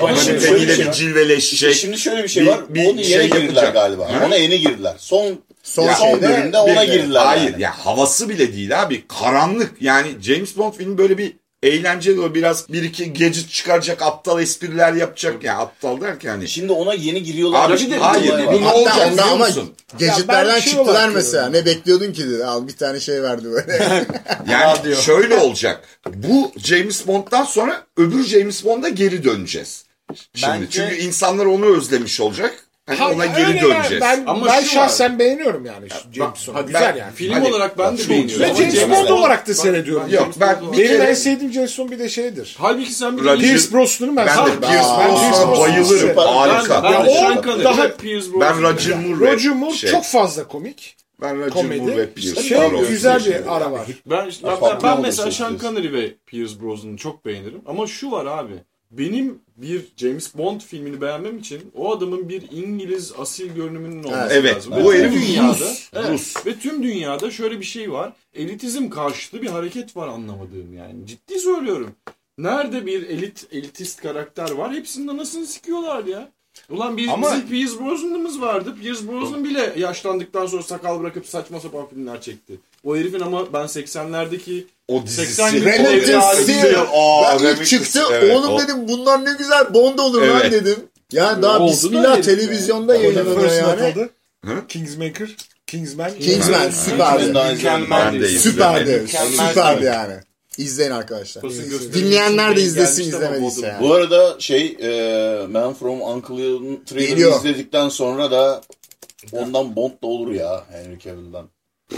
Ama şimdi şöyle bir şey bir cilveleşecek. Şimdi şöyle bir şey bir- var. bir Onu yeni şey girdiler yapacak. galiba. Ha? Ona yeni girdiler. Son Son son şeyde bölümde ona bir- girdiler. Hayır yani. ya havası bile değil abi. Karanlık yani James Bond filmi böyle bir eğlenceli o biraz bir iki gadget çıkaracak aptal espriler yapacak ya aptal derken hani. Şimdi ona yeni giriyorlar. Abi de hayır bu ne Hatta olacak onda biliyor ama musun? ben şey çıktılar mesela. Ne bekliyordun ki dedi. Al bir tane şey verdi böyle. Yani şöyle olacak. Bu James Bond'dan sonra öbür James Bond'a geri döneceğiz. Şimdi Bence- çünkü insanlar onu özlemiş olacak. Hani Ha, ona geri döneceğiz. Ben, ben, Ama ben şahsen beğeniyorum yani şu James Bond'u. Hadi Güzel ben- yani. Film Hadi. olarak ben de beğeniyorum. Ve James Bond olarak da seyrediyorum. Yok ben bir Benim kere en sevdiğim James Bond bir de şeydir. Halbuki sen bir Roger- Pierce Brosnan'ı ben, ben de seviyorum. Ben Pierce Brosnan'a Brosnan'ı bayılırım. Harika. Ben, ben Ya de o daha- ve Pierce Brosnan. Ben Roger Moore Roger Moore şey, çok fazla komik. ben Roger komedi. Moore ve Pierce Şey Brosnan güzel bir ara var. Ben, ben, ben, ben mesela Sean. Connery ve Pierce Brosnan'ı çok beğenirim. Ama şu var abi. Benim bir James Bond filmini beğenmem için o adamın bir İngiliz asil görünümünün olması Evet, lazım. bu herif dünyada, Rus, evet, Rus. Ve tüm dünyada şöyle bir şey var. Elitizm karşıtı bir hareket var anlamadığım yani. Ciddi söylüyorum. Nerede bir elit elitist karakter var hepsinin anasını sikiyorlar ya. Ulan biz, Ama- bizim Pierce Brosnan'ımız vardı. Pierce Brosnan bile yaşlandıktan sonra sakal bırakıp saçma sapan filmler çekti. O herifin ama ben 80'lerdeki O dizisi. 80 yıl Remington. Aa, Ben ilk çıktı evet, oğlum o- dedim bunlar ne güzel Bond olur lan Evet. dedim. Yani daha Oldu bismillah televizyonda ya. yayınlanıyor yani. Hı? Kingsmaker. Kingsman. Kingsman süperdi. değil. Süperdi. Süperdi yani. İzleyin arkadaşlar. Dinleyenler de izlesin izlemediyse yani. Bu arada şey e, Man From Uncle'ın trailer'ı Geliyor. izledikten sonra da ondan Bond da olur ya Henry Cavill'dan.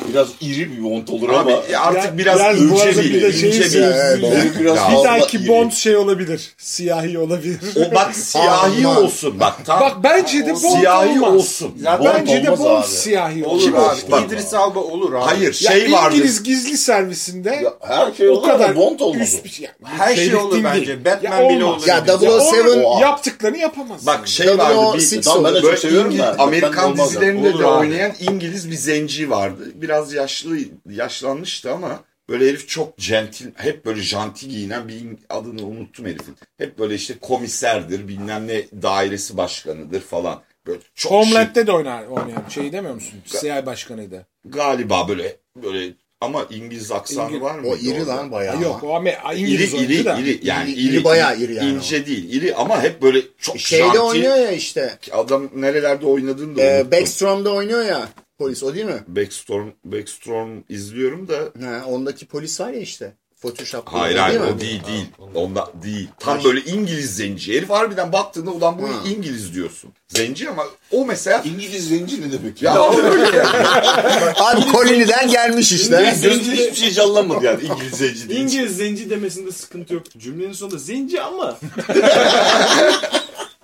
Biraz iri bir Bond olur Abi ama ya artık Ya- biraz ülke arada bir değil. de ince söyleyeyim. Evet, biraz Ya, Bir dahaki iri. Bond şey olabilir. Siyahi olabilir. O bak siyahi olsun bak tam. Bak bence de Bond siyahi olmaz. olsun. Zaten Bond Bence de Bond abi. siyahi olur olur. Kim abi. Bak. İdris Alba olur abi. Hayır Ya şey vardır. İngiliz gizli servisinde Ya her şey o olur ama kadar Bond olmaz. üst bir şey. Her şey olur değil bence. Batman Ya bile olmaz. olur. Ya İdris Double O Alba. Seven- Oha. yaptıklarını yapamaz. Bak şey vardı O bir ben de çok seviyorum da. Amerikan ya. dizilerinde de oynayan İngiliz bir zenci vardı. Biraz yaşlı, yaşlanmıştı ama böyle herif çok gentil, hep böyle janti giyinen bir adını unuttum herifin. Hep böyle işte komiserdir, bilmem ne dairesi başkanıdır falan. Böyle çok Homeland'de de oynar, oynayan şey demiyor musun? CIA başkanıydı. galiba böyle böyle ama İngiliz aksanı İngiliz- var mı? O iri lan bayağı. Yok o İri İngiliz iri oyuncu da. iri yani İri- iri, iri bayağı iri yani ince değil iri ama hep böyle çok Şeyde janti. oynuyor ya işte. Adam nerelerde oynadığını da E, unuttum. Backstrom'da oynuyor ya. Polis o değil mi? Backstorm, Backstorm izliyorum da Ha, ondaki polis var ya işte. Photoshop. Hayır hayır değil mi? o değil değil. Onda değil. Tam böyle İngiliz zenci. Herif harbiden baktığında ulan bu Ha. İngiliz diyorsun. Zenci ama o mesela İngiliz zenci ne demek ya ya? o öyle yani. Abi Colini'den gelmiş işte. İngiliz zenci hiçbir şey canlanmadı yani İngiliz zenci değil. İngiliz zenci demesinde sıkıntı yok. Cümlenin sonunda zenci ama.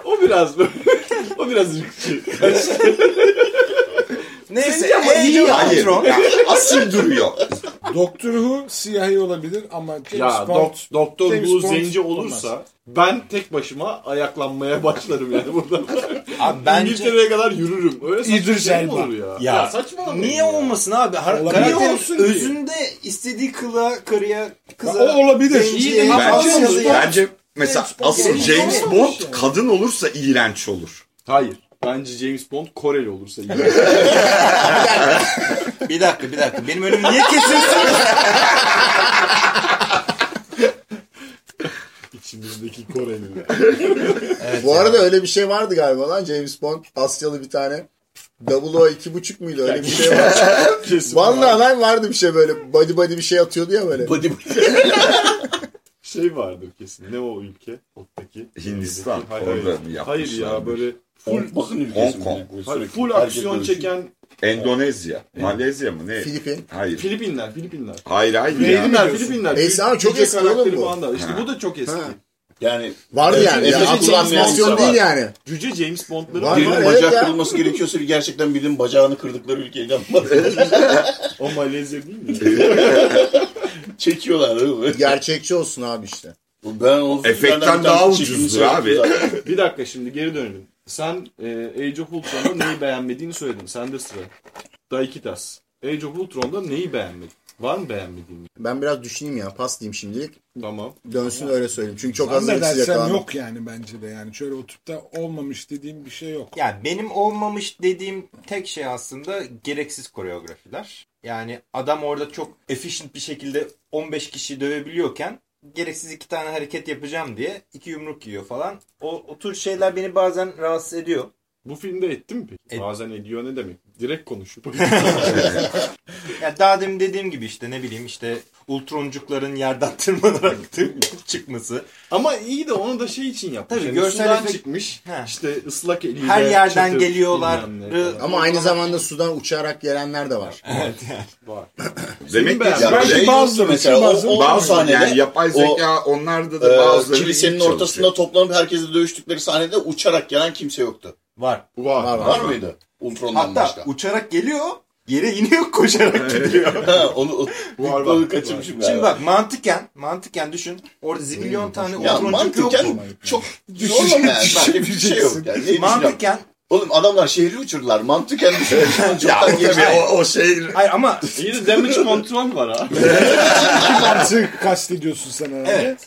o biraz böyle. o biraz ırkçı. Neyse ama iyi Hayır. Ya, asil duruyor. Doctor Who siyahi olabilir ama James Ya Bond dok, Doktor James Who Bond zenci olmaz. olursa ben tek başıma ayaklanmaya başlarım yani buradan. Abi bence İngiltere'ye kadar yürürüm. Öyle saçma İdris şey mi olur ya? Ya, saçma niye olmasın abi? Har Olabilir. karakterin Niye olsun özünde istediği kılığa, karıya, kıza... o olabilir. zenciye, Bence, Bond- bence mesela James Bond asıl James Bond kadın olursa iğrenç olur. Hayır. Bence James Bond Koreli olursa iyi. Bir dakika bir dakika. Benim önümü niye kesiyorsun? İçimizdeki Koreli. Bu arada öyle bir şey vardı galiba lan James Bond Asyalı bir tane. Double O iki buçuk muydu öyle bir şey var. Vallahi ben vardı bir şey böyle body body bir şey atıyordu ya böyle. Body Şey vardır kesin. Ne o ülke? Ottaki. Hindistan. Hayır, Orada hayır. Hayır ya böyle full, bakın ülkesi. Hong Kong. mi? hayır, full aksiyon dövüşüyor. çeken Endonezya. Malezya mı ne? Filipin. Hayır. Filipinler, Filipinler. Hayır hayır ya. Filipinler, Filipinler. Neyse ama çok Cüce eski oğlum bu. falan da. İşte bu da çok eski. Ha. Yani Vardı Evet, yani. evet, ya, evet, akıl evet, animasyon evet, değil var. yani. Cüce James Bond'ları Var, birinin bacak evet ya. kırılması gerekiyorsa bir gerçekten birinin bacağını kırdıkları ülkeden var. O Malezya değil mi? Çekiyorlar değil mi? Gerçekçi olsun abi işte. Ben o Efektten daha ucuzdur abi. bir dakika şimdi geri dönelim. Sen e, Age of Ultron'da neyi beğenmediğini söyledin. Sende sıra. Daikitas. Age of Ultron'da neyi beğenmedin? Var mı beğenmediğin? Ben biraz düşüneyim ya. Pas diyeyim şimdilik. Tamam. Dönsün öyle söyleyeyim. Çünkü çok hazırlıksız Zannedersem yakalandım. yok yani bence de yani. Şöyle oturup da olmamış dediğim bir şey yok. Yani benim olmamış dediğim tek şey aslında gereksiz koreografiler. Yani adam orada çok efficient bir şekilde 15 kişi dövebiliyorken gereksiz iki tane hareket yapacağım diye iki yumruk yiyor falan. O, o tür şeyler beni bazen rahatsız ediyor. Bu filmde etti mi peki? Et- Bazen ediyor ne demek? Direkt konuşup. Yani daha demin dediğim gibi işte ne bileyim işte ultroncukların yerden tırmanarak çıkması. Ama iyi de onu da şey için yapmış. Tabii, Yani görsel efekt- çıkmış. He. İşte ıslak eliyle. Her yerden çatır, geliyorlar. Ama aynı zamanda sudan uçarak gelenler de var. Evet yani. Var. Demek ki? Ya Belki şey bazıları mesela için o, o bazı sahnede yani yapay o, zeka onlarda da e, bazıları kilisenin iyi çalışıyor. ortasında toplanıp herkesle dövüştükleri sahnede uçarak gelen kimse yoktu. Var. Var. Var, Var mıydı? Ultron'dan Hatta başka. uçarak geliyor yere iniyor koşarak gidiyor. Ha, onu, onu var. kaçırmışım Şimdi galiba. bak mantıken mantıken düşün. Orada zibilyon tane Ya ultroncuk yok mantıken mu? çok zorlama yani. Bir şey yok. Yani. Mantıken Oğlum adamlar şehri uçurdular. Mantıken düşünüyorsun. Ya Çoktan o geçti. o, o şey hayır ama İyi de damage control var ha. Mantığı kastediyorsun sen herhalde. evet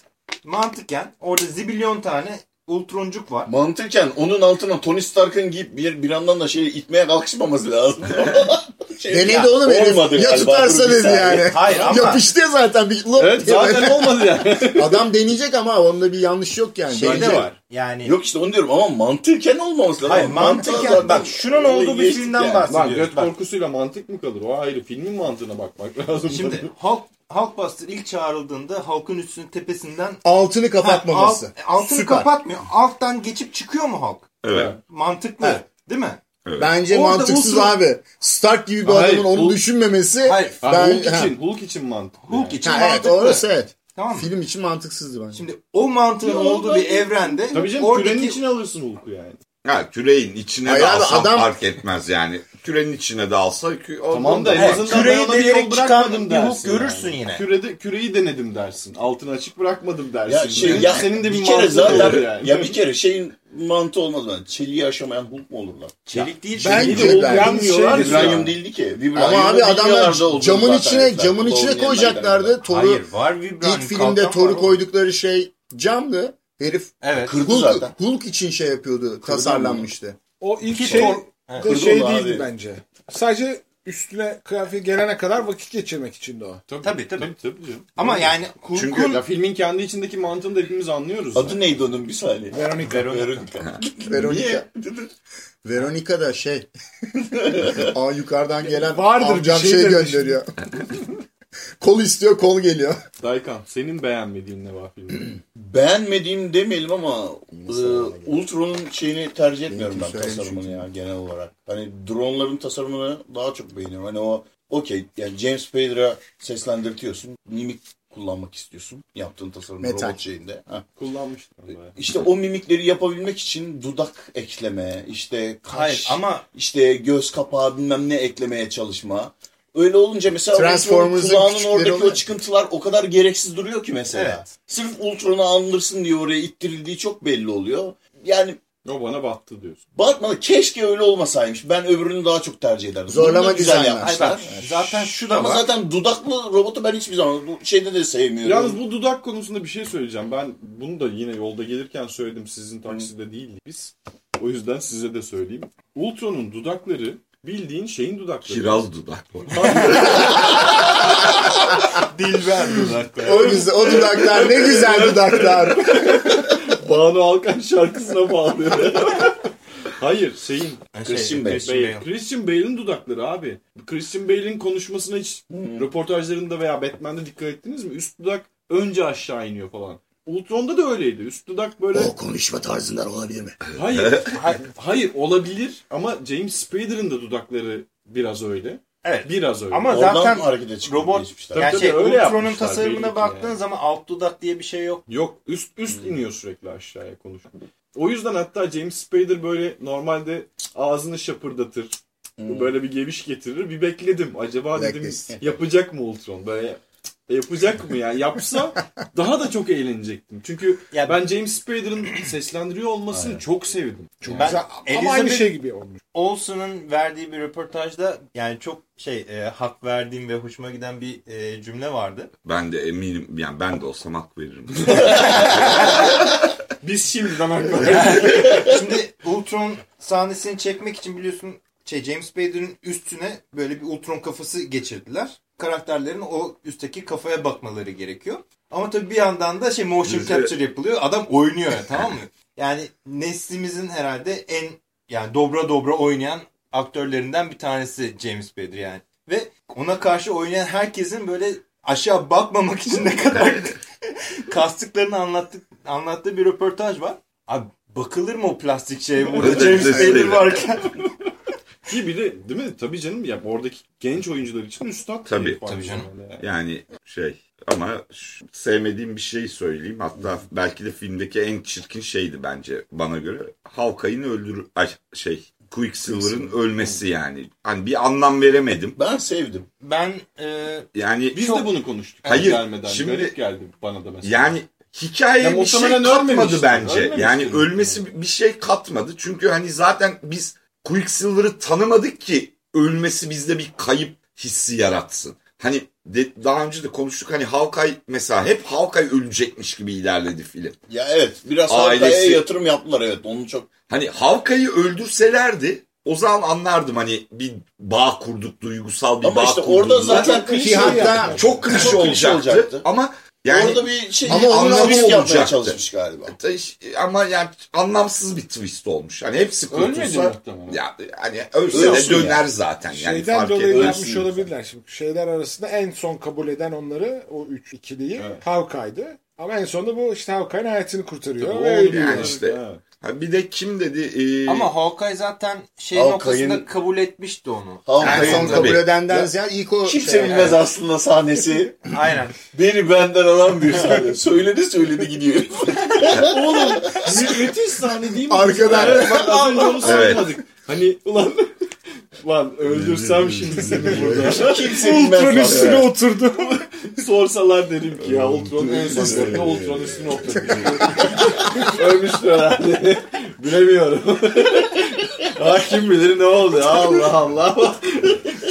mantıken orada zibilyon tane ultroncuk var. Mantıken onun altına Tony Stark'ın giyip bir, bir yandan da şeyi itmeye kalkışmaması lazım. şey, Denedi ya, oğlum herif. olmadı Ya galiba. tutarsa dedi yani. Hayır ama Yapıştı ya zaten. Bir lop evet zaten olmadı yani. Adam deneyecek ama onda bir yanlış yok yani. şey de var. Yani Yok işte onu diyorum ama mantıken olmaması lazım. hayır mantıken zaten bak şunun olduğu bir filmden yani. Lan bahsediyoruz. göt Bak, korkusuyla mantık mı kalır? O ayrı. Filmin mantığına bakmak lazım. şimdi Hulk Hulkbuster ilk çağrıldığında Hulk'un üstünün tepesinden Altını Ha, kapatmaması. alt- altını Süper. kapatmıyor. Alttan geçip çıkıyor mu Hulk? Evet. Mantıklı. Evet. Değil mi? Bence Orada mantıksız ultra- abi. Stark gibi bir Hayır, adamın onu bu- düşünmemesi. Hayır. Ha, Ben- Hulk ha. için, Hulk için mantık. Hulk için Ha, evet mantıklı. orası evet. Tamam mı? Film için mantıksızdı bence. Şimdi o mantığın Ya, olduğu bir evrende Tabii canım oradaki kürenin içine alırsın Hulk'u yani. Ha küreğin içine Hayır de alsam adam- fark etmez yani. Kürenin içine de alsa Tamam da en azından ben küreyi ona bir delerek yol bırakmadım bir Hulk dersin. görürsün yani. yine. Kürede, küreyi denedim dersin. Altını açık bırakmadım dersin. Ya şey ya senin de bir, bir kere zaten yani. ya bir kere şeyin mantığı olmaz ben. Çeliği aşamayan Hulk mu olur lan? çelik değil. Bence de Yanmıyorlar Şey- Vibranium değildi ki. Vibranium Ama abi adamlar camın içine camın içine Doğru koyacaklardı. Toru Hayır var vibranium. ilk filmde Toru koydukları şey camdı. Herif Evet. Kırdı Hulk, zaten. Hulk için şey yapıyordu. tasarlanmıştı. O ilk şey Kırdı şey onu değildi bence. Sadece üstüne kıyafet gelene kadar vakit geçirmek için de o. Tabii Tabii, tabii. tabii. tabii canım. Ama yani Çünkü- Hulk'un Ya filmin kendi içindeki mantığını da hepimiz anlıyoruz. Adı neydi onun bir saniye? Veronica. Veronica. Veronica. Veronica da şey. Aa yukarıdan gelen Vardır amcam şey şey gönderiyor. Kol istiyor kol geliyor. Daykan senin beğenmediğin ne var filmde? Beğenmediğim demeyelim ama e, Ultron'un şeyini tercih etmiyorum ben tasarımını çünkü. ya genel olarak. Hani dronların tasarımını daha çok beğeniyorum. Hani o okey yani James Spader'a seslendirtiyorsun. Mimik kullanmak istiyorsun. Yaptığın tasarım Metal. robot şeyinde. Ha. Kullanmıştım bayağı. İşte o mimikleri yapabilmek için dudak ekleme, işte kaş, hayır ama işte göz kapağı bilmem ne eklemeye çalışma. Öyle olunca mesela Transformers'ın kulağının oradaki oluyor. o çıkıntılar o kadar gereksiz duruyor ki mesela. Evet. Sırf Ultron'u andırsın diye oraya ittirildiği çok belli oluyor. Yani O bana battı diyorsun. bakmadı keşke öyle olmasaymış. Ben öbürünü daha çok tercih ederdim. Zorlama güzel yapmışlar. Zaten şu da Ama var. zaten dudaklı robotu ben hiçbir zaman şeyde de sevmiyorum. Yalnız bu dudak konusunda bir şey söyleyeceğim. Ben bunu da yine yolda gelirken söyledim. Sizin takside değildik biz. O yüzden size de söyleyeyim. Ultron'un dudakları bildiğin şeyin dudakları. Kiraz dudak. Dilber dudaklar. O güzel, o dudaklar ne güzel dudaklar. Banu Alkan şarkısına bağlıyor. Hayır şeyin Christian Bale. Bale. Christian Bale'in dudakları abi. Christian Bale'in konuşmasına hiç röportajlarında veya Batman'de dikkat ettiniz mi? Üst dudak önce aşağı iniyor falan. Ultron'da da öyleydi. Üst dudak böyle... O konuşma tarzından olabilir mi? Hayır. hayır, hayır olabilir ama James Spader'ın da dudakları biraz öyle. Evet. Biraz öyle. Ama Oradan zaten harekete çıkıp robot geçmişler. Tabii, yani tabii, şey, öyle Ultron'un tasarımına baktığın yani. zaman alt dudak diye bir şey yok. Yok üst üst iniyor sürekli aşağıya konuşuyor. O yüzden hatta James Spader böyle normalde ağzını şapırdatır. Böyle bir geviş getirir. Bir bekledim. Acaba dedim yapacak mı Ultron? Böyle yapacak mı yani? Yapsa daha da çok eğlenecektim. Çünkü Ya- ben James Spader'ın seslendiriyor olmasını çok sevdim. Çok Ben güzel. Ama aynı şey gibi olmuş. Olsun'un verdiği bir röportajda yani çok şey e, hak verdiğim ve hoşuma giden bir e, cümle vardı. Ben de eminim yani ben de olsam hak veririm. Biz şimdiden haklı. Şimdi Ultron sahnesini çekmek için biliyorsun şey James Spader'ın üstüne böyle bir Ultron kafası geçirdiler. Karakterlerin o üstteki kafaya bakmaları gerekiyor. Ama tabii bir yandan da şey motion Bizi- capture yapılıyor. Adam oynuyor tamam mı? Yani neslimizin herhalde en yani dobra dobra oynayan aktörlerinden bir tanesi James Spader yani. Ve ona karşı oynayan herkesin böyle aşağı bakmamak için ne kadar kastıklarını anlattık, anlattığı bir röportaj var. Abi bakılır mı o plastik şeye burada James evet. varken? Ki bir de değil mi? Tabii canım ya oradaki genç oyuncular için üstad. Tabii. Tabii canım. yani. Yani şey ama sevmediğim bir şey söyleyeyim. Hatta belki de filmdeki en çirkin şeydi bence bana göre. Hawkeye'in öldür ay şey Quicksilver'ın ölmesi yani. Hani bir anlam veremedim. Ben sevdim. Ben e, Yani Biz Çok- de bunu konuştuk. Hayır, Gelmeden. şimdi- Garip geldi bana da mesela. yani hikayeye Ya bir şey katmadı bence. Yani ölmesi bir şey katmadı. Çünkü hani zaten biz Quicksilver'ı tanımadık ki ölmesi bizde bir kayıp hissi yaratsın. Hani de, daha önce de konuştuk hani Hawkeye mesela hep Hawkeye ölecekmiş gibi ilerledi film. Ya evet biraz Hawkeye'ye yatırım yaptılar evet onu çok Hani Hawkeye'yi öldürselerdi o zaman anlardım hani bir bağ kurduk duygusal bir Ama bağ işte kurduğumuzu. orada zaten hatta klişe Çok klişe olacaktı. olacaktı. Ama yani Orada bir şey Ama onun yapmaya olacaktı. çalışmış galiba. ama yani anlamsız bir twist olmuş. Hani hepsi Ölmedi kurtulsa muhtemelen. ya hani ölse de döner yani. zaten yani Şeyden fark dolayı etmez. yapmış olabilirler. Şimdi şeyler arasında en son kabul eden onları o üç ikiliyi Evet. Hawkeye'dı. Ama en sonunda bu işte Hawkeye'nin hayatını kurtarıyor. Tabii, ve ölüyor. yani işte. Evet. Ha, bir de kim dedi? Ee, ama Hawkeye zaten şey Hawkeye'in- noktasında kabul etmişti onu. son tabii. kabul edenden ziyade ilk o kimse şey- bilmez aslında sahnesi. Aynen. Beni benden alan bir sahne. söyledi söyledi gidiyor. Oğlum mü- müthiş sahne değil mi? Arkadan- bak az önce onu Evet. Hani ulan Lan öldürsem şimdi seni burada. Kimse. Ultron üstüne oturdu. Sorsalar derim ki ya Ultron en son sırada Ultron üstüne oturdu. Ölmüştür herhalde. Bilemiyorum. ha kim bilir ne oldu ya Allah Allah.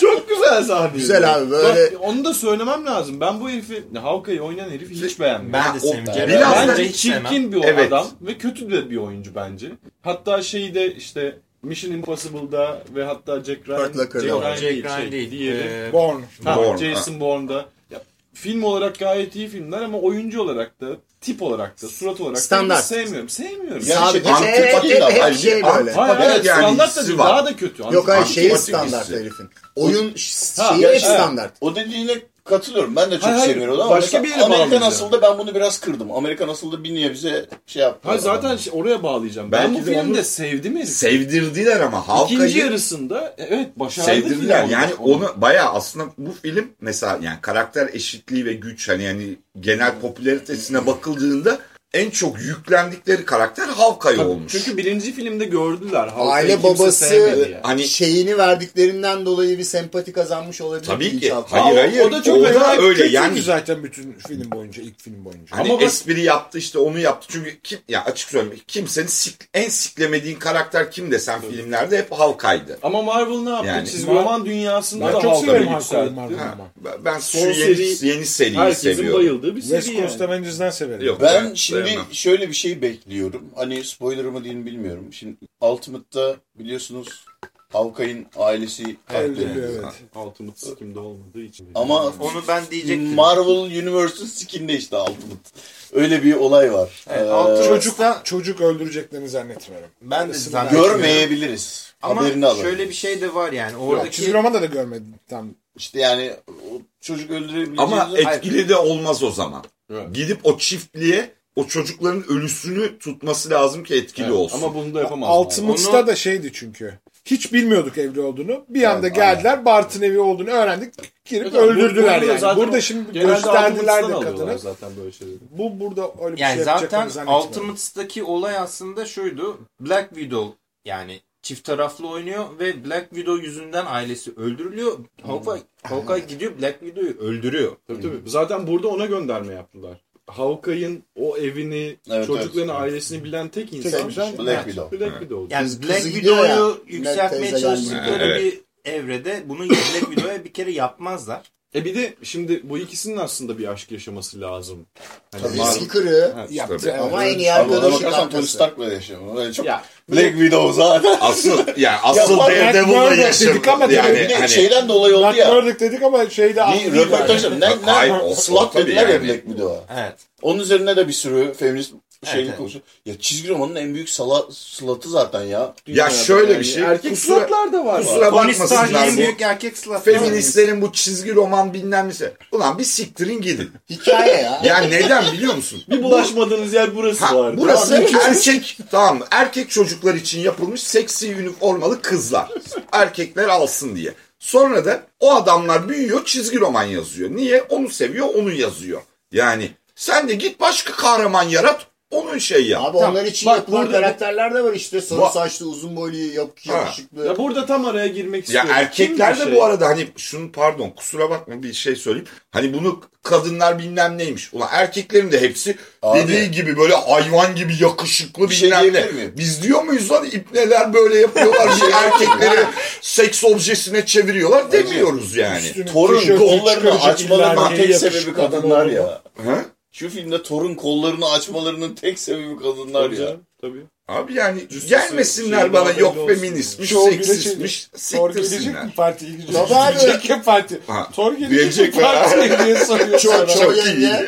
Çok güzel sahne. Güzel abi, böyle- Bak, onu da söylemem lazım. Ben bu herifi Hawkeye'yi oynayan herifi hiç beğenmedim. Ben de sevmiyorum. biraz Bence sevmem. çirkin bir o Evet. adam ve kötü de bir oyuncu bence. Hatta şeyi de işte Mission Impossible'da ve hatta Jack Ryan, Jack. Ryan Jack değil, Ryan şey, değil. diğeri. Ee, Born. Ha, Bourne, Jason Bourne'da. Ya, film olarak gayet iyi filmler ama oyuncu olarak da, tip olarak da, surat olarak da Standart. sevmiyorum. Sevmiyorum. Ya Abi şey, hep, antipatik hep, hep, de hep var. şey böyle. Hayır, evet, yani standart da değil, var. daha da kötü. Yok hayır Antipatik standart hissi. herifin. Oyun şeyi ya, hep standart. O dediğine katılıyorum. Ben de çok Hayır, hayır. seviyorum ama Başka bir yere Amerikan bağlayacağım. Asıl'da ben bunu biraz kırdım. Amerikan Asıl'da bir nebze şey yaptı. Hayır zaten şey- oraya bağlayacağım. ben Belki bu de filmde onu- sevdim herifi. Sevdirdiler ama İkinci Hawkeye'yi yarısında e, evet başarılı sevdirdiler. Yani olmuş. onu bayağı aslında bu film mesela yani karakter eşitliği ve güç hani yani genel popülaritesine bakıldığında en çok yüklendikleri karakter Hawkeye Tabii, olmuş. Çünkü birinci filmde gördüler. Hawkeye'yi Aile babası yani. hani şeyini verdiklerinden dolayı bir sempati kazanmış olabilir. Tabii ki. altında. Hayır hayır. o da çok o da öyle yani. zaten bütün film boyunca, ilk film boyunca. Hani Ama bak- espri yaptı işte onu yaptı. Çünkü kim ya açık söyleyeyim kimsenin sik- en siklemediğin karakter kim desem filmlerde hep Hawkeye'dı. Ama Marvel ne yaptı? Yani- Çizgi roman dünyasında Ben da çok severim Hawkeye'yi Ha, ama. ben- Son şu yeni, seri- yeni seriyi Herkesin seviyorum. bayıldığı bir seri West Coast yani. Avengers'dan severim. Yok. Ben Ben şimdi sevmem. şöyle bir şey bekliyorum. Hani spoiler mı değil mi bilmiyorum. Şimdi Ultimate'da biliyorsunuz Hawkeye'in ailesi katledildi. evet. Ultimate Skim'de olmadığı için. Ama Onu ben diyecektim. Marvel Universe'ın skinde işte Ultimate. Öyle bir olay var. Evet, Ee, Çocuk, çocuk öldüreceklerini zannetmiyorum. Ben de Isim zannediyorum. görmeyebiliriz. Ama Haberini alın. şöyle bir şey de var yani. Yok, Oradaki çizgi romanda da görmedim tam. İşte yani o çocuk öldürebileceğiniz... Ama etkili de olmaz o zaman. Evet. Gidip o çiftliğe o çocukların ölüsünü tutması lazım ki etkili Evet, olsun. Ama bunu da yapamaz. Ultimates'ta Onu- da şeydi çünkü. Hiç bilmiyorduk evli olduğunu. Bir anda Evet, geldiler. Bart'ın evi olduğunu öğrendik. Girip Evet, öldürdüler burada yani. zaten burada şimdi gösterdiler de kadını. zaten böyle şeyleri. Bu burada öyle bir yani şey zaten. Ultimates'taki olay aslında şuydu. Black Widow yani çift taraflı oynuyor ve Black Widow yüzünden ailesi öldürülüyor. Hawkeye, Hawkeye gidiyor Black Widow'yu öldürüyor. Tabii tabii. Zaten burada ona gönderme yaptılar. Hawkeye'in o evini, Evet, çocuklarını, evet. ailesini bilen tek insan insan Black Widow. Black Widow. Yani Black Widow'yu yükseltmeye çalıştıkları geldi. bir evrede bunu Black Widow'ya bir kere yapmazlar. E bir de şimdi bu ikisinin aslında bir aşk yaşaması lazım. Hani Tabii eski kırığı. Ha, Yaptı. Tabii. evet. Ama en iyi arkadaşı bakarsan Tony. Stark'la yaşıyor. Öyle çok Ya, Black Widow zaten. Asıl yani asıl bak, Daredevil'la Murdoch yaşadı. dedik ama Yani de hani şeyden dolayı oldu Matt ya. Murdock dedik ama şeyde Bir röportajda yani. ne, ne slot dediler ya yani. Black Widow'a. Evet. Onun üzerine de bir sürü feminist şeylik evet. konuşuyor. Ya çizgi romanın en büyük sala, slotı zaten ya. ya şöyle yani bir şey. Erkek kusura, slotlar da var. kusura bakmasınlar en büyük erkek slatı. Feministlerin bu çizgi roman bilmem nesi. Ulan bir siktirin gidin. Hikaye ya. Ya neden biliyor musun? Bir bulaşmadığınız yer burası Ha, var. burası Tamam, erkek tamam? Erkek çocuklar için yapılmış seksi üniformalı kızlar. Erkekler alsın diye. Sonra da o adamlar büyüyor çizgi roman yazıyor. Niye? Onu seviyor onu yazıyor. Yani sen de git başka kahraman yarat onun şey yap. Abi onlar için Bak yapılan burada- karakterler de var işte. Sarı saçlı, uzun boylu, yap Ha. yakışıklı. Ya burada tam araya girmek Ya istiyorum. erkekler Kim de şey? bu arada hani şunu pardon kusura bakma bir şey söyleyeyim. Hani bunu kadınlar bilmem neymiş. Ulan erkeklerin de hepsi Abi. dediği gibi böyle hayvan gibi yakışıklı Bir şey bilmem ne. diyebilir miyim? Biz diyor muyuz lan ipneler böyle yapıyorlar. bir erkekleri seks objesine çeviriyorlar demiyoruz yani. Torun kollarını açmalarının tek sebebi kadınlar ya. Ha? Şu filmde Thor'un kollarını açmalarının tek sebebi kadınlar Tabii ya. canım, Tabii. Abi yani Justice gelmesinler şey bana yok feministmiş, seksistmiş, Thor gelecek siktirsinler. mi partiye gidecek? Tabii abi. Gelecek mi parti? Ha, Thor gelecek, mi mi? partiye diye soruyor Çok çok çok yenge.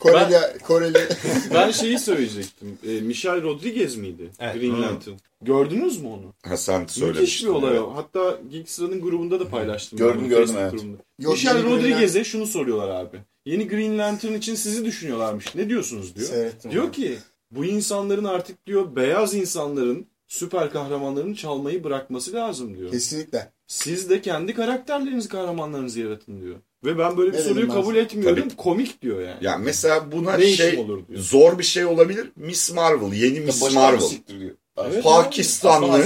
Koreli, Koreli. Ben şeyi söyleyecektim. E, Michelle Rodriguez miydi? Evet. Green Lantern. Gördünüz mü onu? Ha sen Müthiş bir söylemiştin. olay o. Hatta Geeksra'nın grubunda da paylaştım. Gördüm, ben gördüm, evet. Michelle Rodriguez'e şunu soruyorlar abi. Yeni Green Lantern için sizi düşünüyorlarmış. Ne diyorsunuz diyor. Seyrettim diyor onu. ki bu insanların artık diyor beyaz insanların süper kahramanlarını çalmayı bırakması lazım diyor. Kesinlikle. Siz de kendi karakterlerinizi, kahramanlarınızı yaratın diyor. Ve ben böyle bir Ne soruyu kabul sana? etmiyorum. Komik diyor yani. Ya mesela buna Ne şey olur diyor. zor bir şey olabilir. Miss Marvel, yeni Miss Başına Marvel. diyor. Evet. Pakistanlı,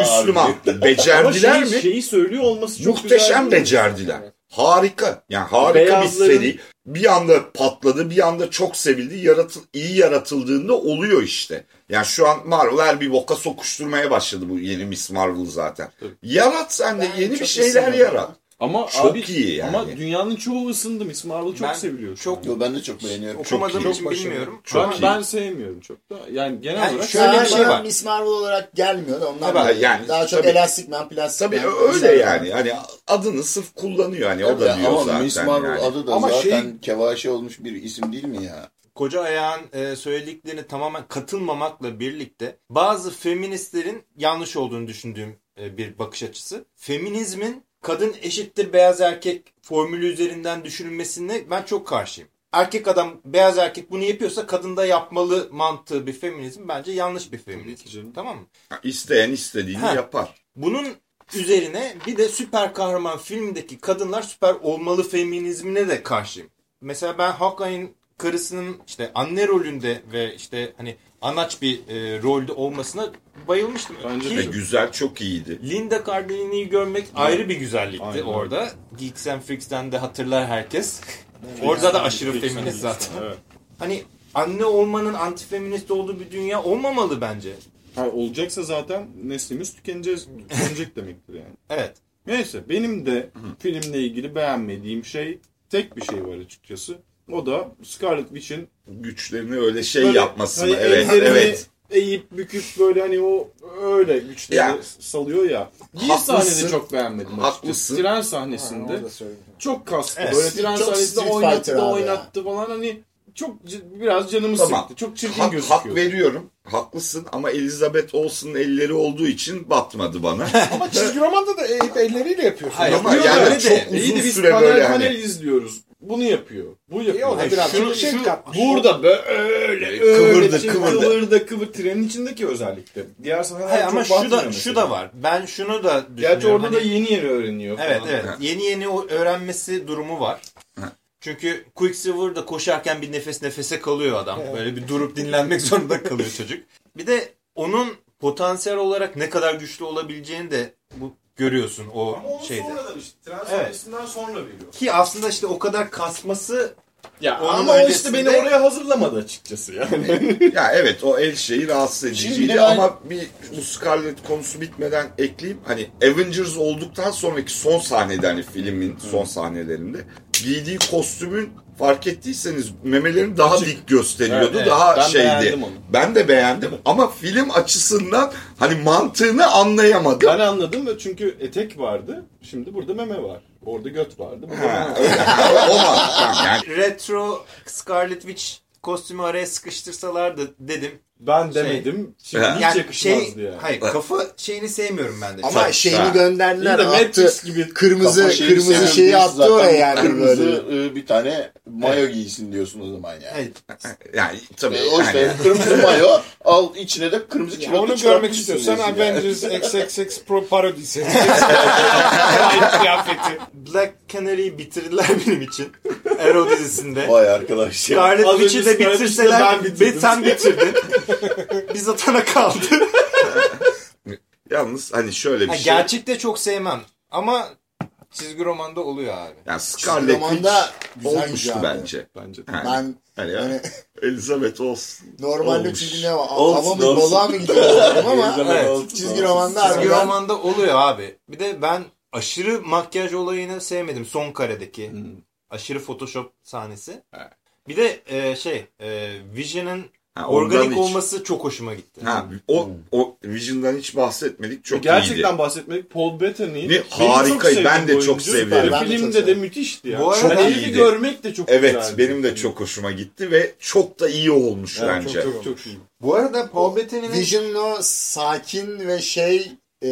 Müslüman. Becerdiler şey, mi? şeyi söylüyor olması çok Muhteşem güzel. becerdiler. Harika. Yani harika Beyazların- bir seri. Bir anda patladı, bir anda çok sevildi. Yaratı, iyi yaratıldığında oluyor işte. Yani şu an Marvel her bir boka sokuşturmaya başladı bu yeni Miss Marvel zaten. Tabii. Yarat sen de Ben yeni bir şeyler yarat. Ama Çok abi, iyi yani. Ama dünyanın çoğu ısındı. Miss Marvel çok Ben seviliyor. çok- an. Yo, ben de çok beğeniyorum. Okumadığım iyi. için başarılı. bilmiyorum. Çok ben, iyi. ben sevmiyorum çok da. Yani genel Yani olarak şöyle bir Şöyle şey var. Miss Marvel olarak gelmiyor da ondan Tabii, yani Daha çok tabii. elastik man, plastik Tabii man. öyle Güzel. yani. Hani adını sırf kullanıyor hani o da diyor ama zaten Miss Marvel yani. adı da Ama zaten şey- kevaşe olmuş bir isim değil mi ya? Koca ayağın e, söylediklerine tamamen katılmamakla birlikte bazı feministlerin yanlış olduğunu düşündüğüm e, bir bakış açısı. Feminizmin kadın eşittir beyaz erkek formülü üzerinden düşünülmesine ben çok karşıyım. Erkek adam beyaz erkek bunu yapıyorsa kadın da yapmalı mantığı bir feminizm bence yanlış bir feminizm. Tamam mı? İsteyen istediğini Ha. yapar. Bunun üzerine bir de süper kahraman filmindeki kadınlar süper olmalı feminizmine de karşıyım. Mesela ben Hawkeye'in karısının işte anne rolünde ve işte hani anaç bir e, rolde olmasına bayılmıştım. Bence Ki Ve güzel çok iyiydi. Linda Cardellini'yi görmek ayrı bir güzellikti Aynen. orada. Geeks and Freaks'ten de hatırlar herkes. Orada da aşırı feminist zaten. Evet. Hani anne olmanın antifeminist olduğu bir dünya olmamalı bence. Ha, olacaksa zaten neslimiz tükeneceğiz, tükenecek demektir yani. Evet. Neyse benim de filmle ilgili beğenmediğim şey tek bir şey var açıkçası. O da Scarlet Witch'in Güçlerini öyle şey böyle yapması. hani evet, evet. eğip büküp böyle hani o öyle güçleri Ya. salıyor ya. Bir sahnede çok beğenmedim. Haklısın. Tren Ha, sahnesinde söyledim. çok kastı. Evet. Böyle tren Çok sahnesinde oynattı da abi oynattı falan hani çok biraz canımı Tamam. sıktı. Çok çirkin Hak, gözüküyor. hak veriyorum. Haklısın ama Elizabeth Olsen'ın elleri olduğu için batmadı bana. Ama çizgi romanda da eğip elleriyle yapıyorsun. Hayır, ama Yapıyor yani da çok İyi uzun de biz süre panel böyle panel hani. izliyoruz. Bunu yapıyor. Bu İyi yapıyor. o da Hayır, biraz şunu- şey şu- katmış. Burada böyle öyle Kıvırdı, çi- kıvırdı. kıvırdı kıvır trenin içindeki özellikle. Diğer sahneler çok ama şu da batmıyor şu mesela. da var. Ben şunu da düşünüyorum. Gerçi orada Hani- da yeni yeni öğreniyor falan. Evet evet. Yeni yeni o öğrenmesi durumu var. Ha. Çünkü Quicksilver'da koşarken bir nefes nefese kalıyor adam. Böyle bir durup dinlenmek zorunda kalıyor çocuk. Bir de onun potansiyel olarak ne kadar güçlü olabileceğini de bu görüyorsun o Ama onu şeyde. sonradan işte tren Evet. sonra veriyor. Ki aslında işte o kadar kasması Ya Onun ama o işte öncesinde- beni oraya hazırlamadı açıkçası yani. ya evet o el şeyi rahatsız Şimdi ediciydi ben- ama bir bu Scarlet konusu bitmeden ekleyeyim. Hani Avengers olduktan sonraki son sahnede hani filmin son sahnelerinde giydiği kostümün fark ettiyseniz memelerini daha dik gösteriyordu. Evet. Daha Ben şeydi. beğendim onu. Ben de beğendim ama film açısından hani mantığını anlayamadım. ben anladım ve çünkü etek vardı. Şimdi burada meme var. Orada göt vardı. Burada Ha, var. öyle. o mantıktan yani retro Scarlet Witch kostümü araya sıkıştırsalardı dedim. Ben Şey- demedim. Şimdi Ha. hiç Yani yakışmazdı şey, yani. hayır kafa şeyini sevmiyorum ben de. Ama Tabii, şeyini ha. gönderdiler. İyi de attı. Matrix gibi Kırmızı şeyi kırmızı şeyi attı oraya yani Kırmızı böyle. bir tane mayo giysin diyorsun o zaman yani. Evet. yani tabii E, o işte yani- kırmızı mayo al içine de kırmızı Ya kilotlu onu görmek istiyorsan yani. Avengers XXX Pro parodisi. Aynı kıyafeti. Black Canary'i bitirdiler benim için. Arrow dizisinde. Vay arkadaş. Scarlet Witch'i de bitirseler ben bitirdim. sen bitirdin. Biz atana kaldı. yalnız hani şöyle bir Ha, şey. gerçekte çok sevmem. Ama çizgi romanda oluyor abi. Yani Çizgi Scarlet romanda olmuştu abi. bence. Bence. Yani, Ben hani hani Elizabeth olsun. normalde Olmuş. çünkü ne var? Olsun, Hava mı olsun. balığa mı gidiyor ama Evet. çizgi romanda Çizgi harbiden romanda oluyor abi. Bir de ben aşırı makyaj olayını sevmedim son karedeki. Aşırı Photoshop sahnesi. Bir de e, şey e, Vision'ın Ha, organik hiç- olması çok hoşuma gitti. Ha, o, o Vision'dan hiç bahsetmedik. Çok Gerçekten iyiydi. bahsetmedik. Paul Bettany. Ve benim harika, ben de çok seviyorum. Ben de filmde de seviyorum. müthişti ya. Bu arada- Çok Çok iyiydi. görmek de çok Evet güzeldi. benim de çok hoşuma gitti ve çok da iyi olmuş Evet, bence. Çok çok çok iyi. Bu arada Paul Bettany'nin Vision'ın o sakin ve şey e,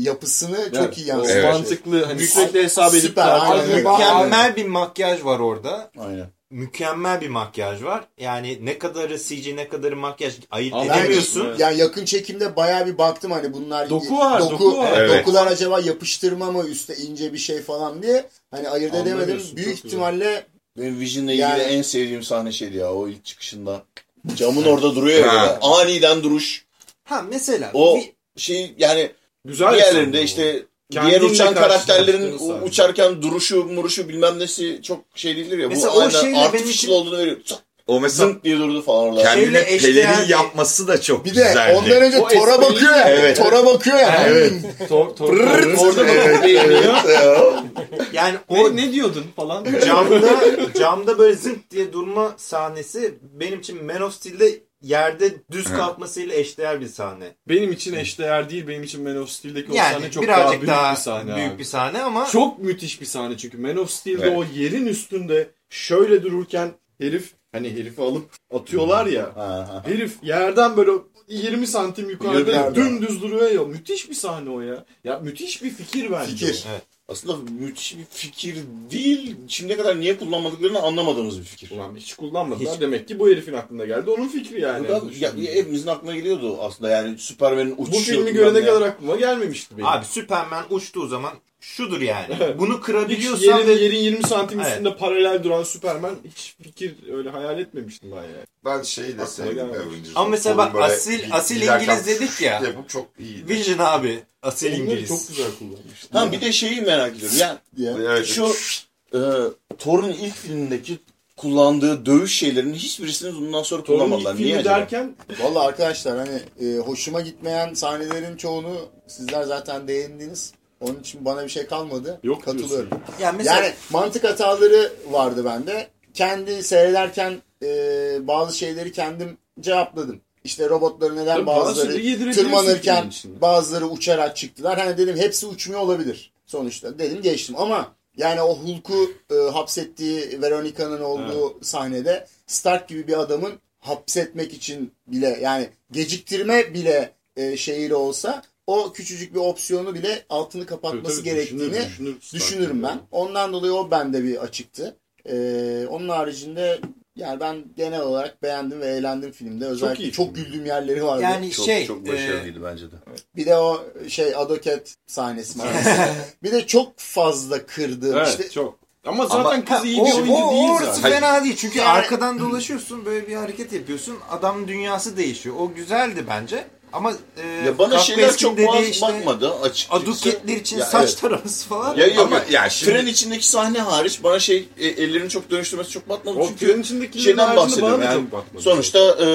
yapısını çok iyi yansıtıyor. Evet. mantıklı hani sürekli hesap edip Süper, aynen mükemmel bir makyaj var orada. Aynen. Mükemmel bir makyaj var. Yani ne kadarı CG ne kadarı makyaj ayırt Abi, edemiyorsun. evet. Yani yakın çekimde bayağı bir baktım hani bunlar Doku var, doku var. Evet. Dokular acaba yapıştırma mı üstte ince bir şey falan diye hani ayırt edemedim. Büyük ihtimalle Benim Vision'la ilgili Yani- en sevdiğim sahne şeydi ya o ilk çıkışında. Camın orada duruyor ya. Aniden duruş. Ha mesela O bir- şey yani Güzel bir diğerlerinde sahne işte Kendinle diğer uçan karakterlerin uçarken duruşu muruşu bilmem nesi çok şey değildir ya. Mesela Bu o aynen şeyle benim artificial için- olduğunu veriyor. Zık, O mesela Zınk diye durdu falan orada. kendine Şeyle pelerin yapması da çok bir de güzeldi. ondan önce O esprili bakıyor ya. Evet. Thor'a bakıyor ya. Evet. Tor, tor, orada da Evet, beğeniyor. yani o O ne diyordun falan. camda camda böyle zınk diye durma sahnesi benim için Man of Steel'de yerde düz Ha. kalkmasıyla eşdeğer bir sahne. Benim için eşdeğer değil. Benim için Man of Steel'deki o Yani sahne çok daha büyük daha, bir sahne büyük abi. bir sahne ama Çok müthiş bir sahne çünkü Man of Steel'de Evet. o yerin üstünde şöyle dururken herif hani herifi alıp atıyorlar ya. Herif yerden böyle 20 santim yukarıda dümdüz duruyor ya. Müthiş bir sahne o ya. Ya müthiş bir fikir bence. Fikir. o. Aslında müthiş bir fikir değil. Şimdiye kadar niye kullanmadıklarını anlamadığımız bir fikir. Ulan hiç kullanmadılar. Demek ki bu herifin aklına geldi. Onun fikri yani. Bu da ya, hepimizin aklına geliyordu aslında yani Superman'in Bu uçuşu. filmi bilmem görene ne. kadar aklıma gelmemişti benim. abi Superman uçtuğu zaman şudur yani. Bunu Hiç kırabiliyorsan yerin, yerin 20 santim Evet. üstünde paralel duran Superman hiç fikir öyle hayal etmemiştim ben yani. Ben şeyi de sevdim. Ama mesela bak, asil- bir- asil İngiliz dedik ya. Yapıp çok iyiydi. Vision abi. Asil Onları İngiliz. çok güzel kullanmış. Ha bir de şeyi merak ediyorum. Yani Ya. Evet. şu e, Thor'un ilk filmindeki kullandığı dövüş şeylerinin hiçbirisini bundan sonra Thor'un kullanmadılar. Niye acaba? derken Valla arkadaşlar hani e, hoşuma gitmeyen sahnelerin çoğunu sizler zaten değindiniz. Onun için bana bir şey kalmadı. Yok Katılıyorum. Yani mesela Yani mantık hataları vardı bende. Kendi seyrederken e, bazı şeyleri kendim cevapladım. İşte robotları neden Tabii bazıları tırmanırken bazıları uçarak çıktılar. Hani dedim hepsi uçmuyor olabilir sonuçta. Dedim geçtim ama yani o Hulk'u e, hapsettiği Veronica'nın olduğu sahnede Stark gibi bir adamın hapsetmek için bile yani geciktirme bile e, şeyiyle olsa o küçücük bir opsiyonu bile altını kapatması Tabii, tabii, gerektiğini düşünür, düşünürüm ben. gibi. Ondan dolayı o bende bir açıktı. Ee, onun haricinde yani ben genel olarak beğendim ve eğlendim filmde. Özellikle iyi çok, film. güldüğüm yerleri vardı. yani Çok, şey çok e, başarılıydı bence de. Bir de o şey Adoket sahnesi bir de çok fazla kırdı. evet işte çok. Ama zaten Ama- kız iyi o, bir oyuncu o, değil orası zaten. fena değil çünkü Yani- arkadan dolaşıyorsun böyle bir hareket yapıyorsun adamın dünyası değişiyor. O güzeldi bence ama e, Ya bana şeyler çok dediği işte bakmadı açıkçası. Aduketler için Ya saç evet. taraması falan. Ya yok Ama ya, şimdi- tren içindeki sahne hariç bana şey e, ellerini çok dönüştürmesi çok batmadı. O çünkü trenin içindekilerin şeyden bahsediyorum yani. Sonuçta e,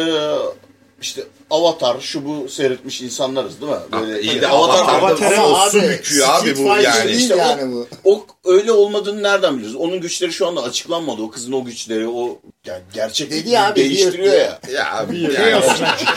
işte Avatar şu bu seyretmiş insanlarız değil mi? Böyle İyi hani de Avatar, Avatar'da abi, büküyor abi bu yani. İşte o- yani bu. o öyle olmadığını nereden biliyoruz? Onun güçleri şu anda açıklanmadı. O kızın o güçleri o yani gerçeklik Dedi abi, değiştiriyor diyor. ya. Ya abi Bir yani.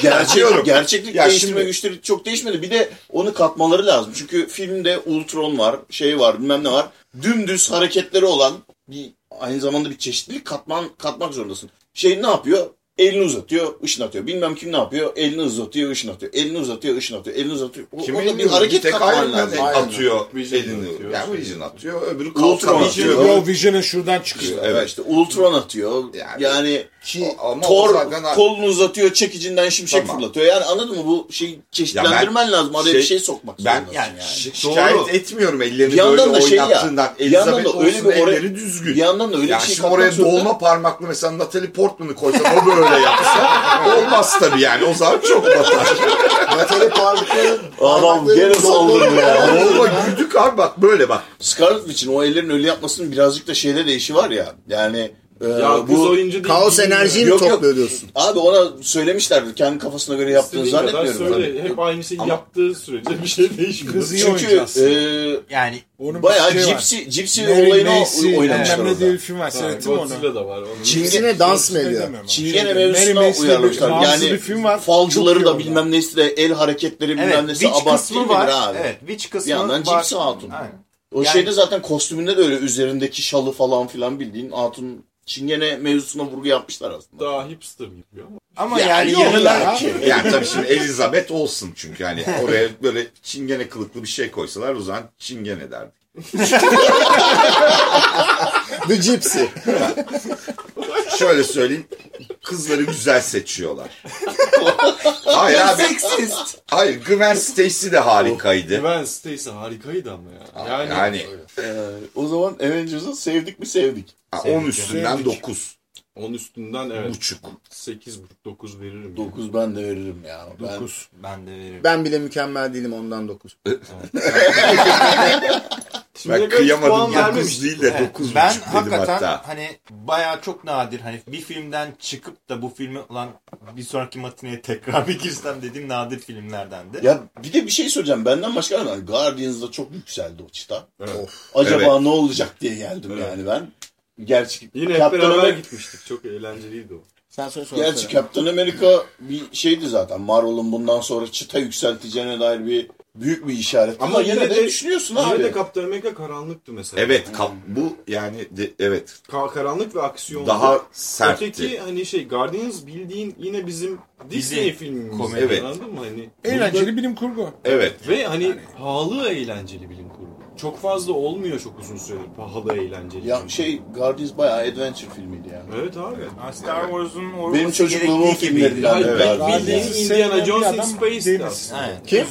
Gerçek, gerçeklik Ya değiştirme şimdi- güçleri çok değişmedi. Bir de onu katmaları lazım. Çünkü filmde Ultron var, şey var, bilmem ne var. Dümdüz hareketleri olan bir aynı zamanda bir çeşitlilik katman katmak zorundasın. Şey ne yapıyor? Elini uzatıyor, ışın atıyor. Bilmem kim ne yapıyor? Elini uzatıyor, ışın atıyor. Elini uzatıyor, ışın atıyor. Elini uzatıyor. O, Kim orada bir hareket tek katman Iron Man lazım. Aynen. atıyor Vision elini. atıyor. Yani Vision atıyor. Öbürü Ultron kalkan atıyor. atıyor. Yo Vision'ın şuradan çıkıyor. Evet işte Ultron atıyor. Yani- Yani, Ki Ama o Thor zaten- kolunu uzatıyor, çekicinden şimşek Tamam. fırlatıyor. Yani anladın mı? Bu şeyi çeşitlendirmen lazım. Araya şey- bir şey sokmak Ben zorundasın yani- yani. Şi- şikayet Doğru. etmiyorum ellerini Bir yandan böyle da şey ya, oynattığından. yandan Elizabeth da öyle olsun bir oraya- elleri düzgün. Bir yandan da öyle ya bir şey şimdi oraya zorunda. dolma parmaklı mesela Natalie Portman'ı koysan o böyle yapsa olmaz tabii yani. O zaman çok batar. Natalie Portman'ın Adam gene saldırdı ya. Olma güdük abi bak böyle bak. Scarlet Witch'in o ellerin öyle yapmasının birazcık da şeyde de işi var ya. Yani e, Ya kız bu oyuncu değil. Kaos enerjiyi mi Yok, yok. topluyor diyorsun? abi ona söylemişlerdi kendi kafasına göre yaptığını İstediğin kadar zannetmiyorum. söyle. Hep aynı şeyi Ama- yaptığı sürece bir şey değişmiyor. Kız iyi Çünkü e, Yani Onun bayağı şey var. Gypsy, Gypsy Mary olayını Macy, o- oynamışlar bilmem ne diye orada. bir film var. Mi onu? Godzilla da var. Onun. Çingene dans mı ediyor? Çingene mevzusuna uyarlamışlar. Yani bir film var. falcıları da orada. bilmem nesi de el hareketleri bilmem evet nesi Witch abartı kısmı değil var. abi? Evet Witch kısmı Bir yandan var. Gypsy Hatun. Aynen. O Yani- şeyde zaten kostümünde de öyle üzerindeki şalı falan filan bildiğin Hatun Çingene mevzusuna vurgu yapmışlar aslında. Daha hipster gibi ama. Ama Ya yani yok yanılar ya. Yani tabii şimdi Elizabeth olsun çünkü hani oraya böyle çingene kılıklı bir şey koysalar o zaman çingene derdik. The Gypsy. Şöyle söyleyeyim kızları güzel seçiyorlar. Hayır abi. seksist. Hayır Gwen Stacy de harikaydı. Gwen Stacy harikaydı ama ya. Yani, Yani Ee, o zaman Avengers'ı sevdik mi sevdik. 10 üstünden Sevdik. 9 onun üstünden evet buçuk. 8,5-9 veririm. 9 ben de veririm ya. Ben, 9. Ben de veririm. Ben bile mükemmel değilim ondan 9. Şimdiye Ben kıyamadım 9 vermemiştik. değil de Evet, 9 ben dedim hakikaten hatta. hani bayağı çok nadir hani bir filmden çıkıp da bu filmi lan bir sonraki matineye tekrar bir girsem dediğim nadir filmlerdendi. Ya bir de bir şey söyleyeceğim. Benden başka mı? Guardians'da çok yükseldi o çıta. Evet. Acaba Evet. ne olacak diye geldim Evet. yani ben. Gerçi Yine hep Captain beraber America, gitmiştik. Çok eğlenceliydi o. Sen söyle sonra gerçi söyle. Captain America bir şeydi zaten. Marvel'ın bundan sonra çıta yükselteceğine dair bir büyük bir işaret. Ama, Ama yine, yine de, de- düşünüyorsun Yine abi. de Captain America karanlıktı mesela. Evet kap, bu yani de, evet Ka- karanlık ve aksiyon. daha sertti. Öteki hani şey Guardians bildiğin yine bizim Disney Bizim filmimiz. komedi. Evet. Anladın mı? Hani Eğlenceli bilim kurgu. Evet. Ve hani pahalı eğlenceli bilim kurgu. Çok fazla olmuyor çok uzun süredir pahalı eğlenceli. Ya şey Guardians bayağı adventure filmiydi yani. Evet abi. Star Wars'un olması Benim çocukluğumun bir ben Guardians. bildiğin Indiana Jones in Space'di. Kim?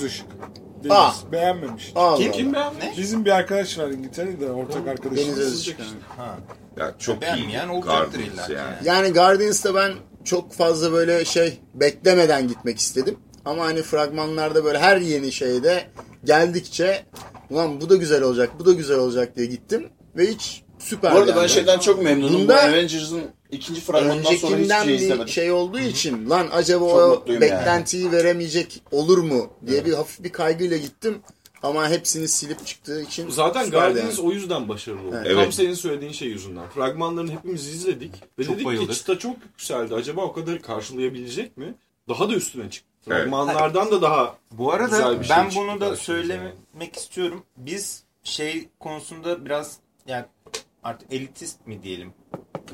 Deniz. Aa. Beğenmemiş. Allah Kim? Kim beğenmiş? Bizim bir arkadaş var İngiltere'de ortak Deniz arkadaşımız. Özışık. Ha. Ya çok Beğenmeyen iyi. olacaktır Guardians illa. yani. Yani. Yani Guardians'ta ben çok fazla böyle şey beklemeden gitmek istedim. Ama hani fragmanlarda böyle her yeni şeyde geldikçe ulan bu da güzel olacak, bu da güzel olacak diye gittim. Ve hiç süper Bu arada ben şeyden çok memnunum. Bunda- Bu Avengers'ın ikinci fragmanından sonra hiçbir şey bir izlemedim. şey olduğu için lan acaba Çok o beklentiyi veremeyecek olur mu diye bir hafif bir kaygıyla gittim. Ama hepsini silip çıktığı için Zaten Guardians yani. o yüzden başarılı oldu. Evet. Tam Evet. senin söylediğin şey yüzünden. Fragmanlarını hepimiz izledik. Ve Çok dedik bayıldık. ki çıta çok yükseldi. Acaba o kadarı karşılayabilecek mi? Daha da üstüne çıktı. Evet. Fragmanlardan da daha Bu arada Güzel bir şey ben bunu da söylemek istiyorum. Biz şey konusunda biraz yani artık elitist mi diyelim?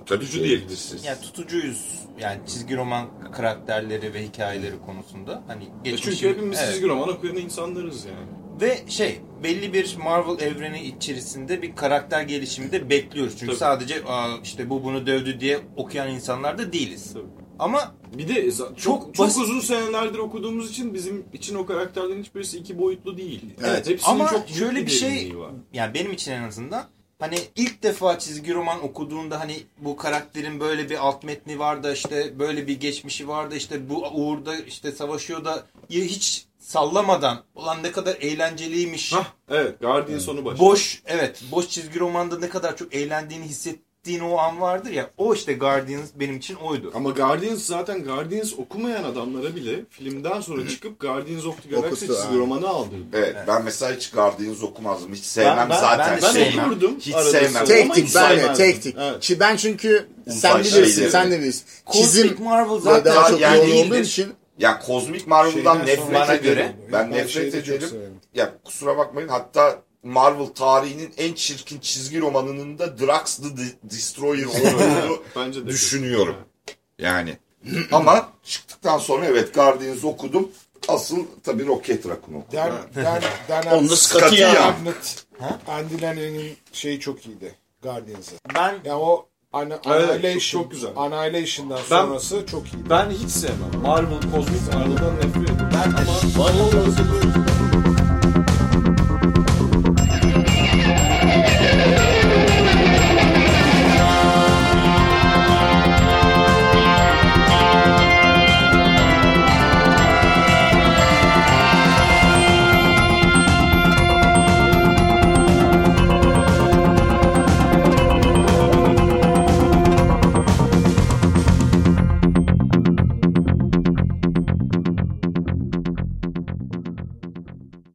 Tabii Tutucu ki diyebiliriz. Yani tutucuyuz. Yani çizgi roman karakterleri ve hikayeleri konusunda. Hani E geçmişim, Çünkü hepimiz evet. çizgi roman okuyan insanlarız yani. Ve şey belli bir Marvel evreni içerisinde bir karakter gelişimi de bekliyoruz. Çünkü Tabii. sadece Aa, işte bu bunu dövdü diye okuyan insanlar da değiliz. Tabii. Ama Bir de çok Çok çok, basit- uzun senelerdir okuduğumuz için bizim için o karakterlerin hiçbirisi iki boyutlu değil. Evet. Hepsinin ama çok şöyle bir şey var. yani benim için en azından hani ilk defa çizgi roman okuduğunda hani bu karakterin böyle bir alt metni var da işte böyle bir geçmişi var da işte bu uğurda işte savaşıyor da hiç sallamadan ulan ne kadar eğlenceliymiş. Hah evet Guardian sonu başı. Boş evet boş çizgi romanda ne kadar çok eğlendiğini hissettiğin o an vardır ya o işte Guardians benim için oydu. Ama Guardians zaten Guardians okumayan adamlara bile filmden sonra çıkıp Guardians of the Galaxy Okuttu, çizgi romanı aldırdı. Evet, ben mesela hiç Guardians okumazdım. Hiç sevmem Ben- ben- zaten. ben de Ben sevmem. okurdum. Hiç arada sevmem. ama ben de sevmezdim. tektik. Evet. Ben çünkü sen bilirsin sen de bilirsin. Cosmic Çizim Marvel ve zaten daha çok yani yoğun olduğu değildir. için Ya Kozmik Marvel'dan Şeyden nefret Bana göre. Ben Ben nefret ederim. Ya kusura bakmayın hatta Marvel tarihinin en çirkin çizgi romanının da Drax the De- Destroyer olduğunu Bence de. düşünüyorum. Yani. Ama çıktıktan sonra evet Guardians okudum. Asıl tabii Rocket Raccoon okudum. Dan, Dan, Dan, Onda Scotty Scotty ya. ya. Magnet. Andy Lanner'in şeyi çok iyiydi. Guardians'ı. Ben Yani o An Evet, Annihilation, çok- çok güzel. Annihilation'dan Ben- sonrası çok iyiydi. Ben hiç sevmem. Marvel, Cosmic Marvel'dan nefret ediyorum. ben Ama Marvel'dan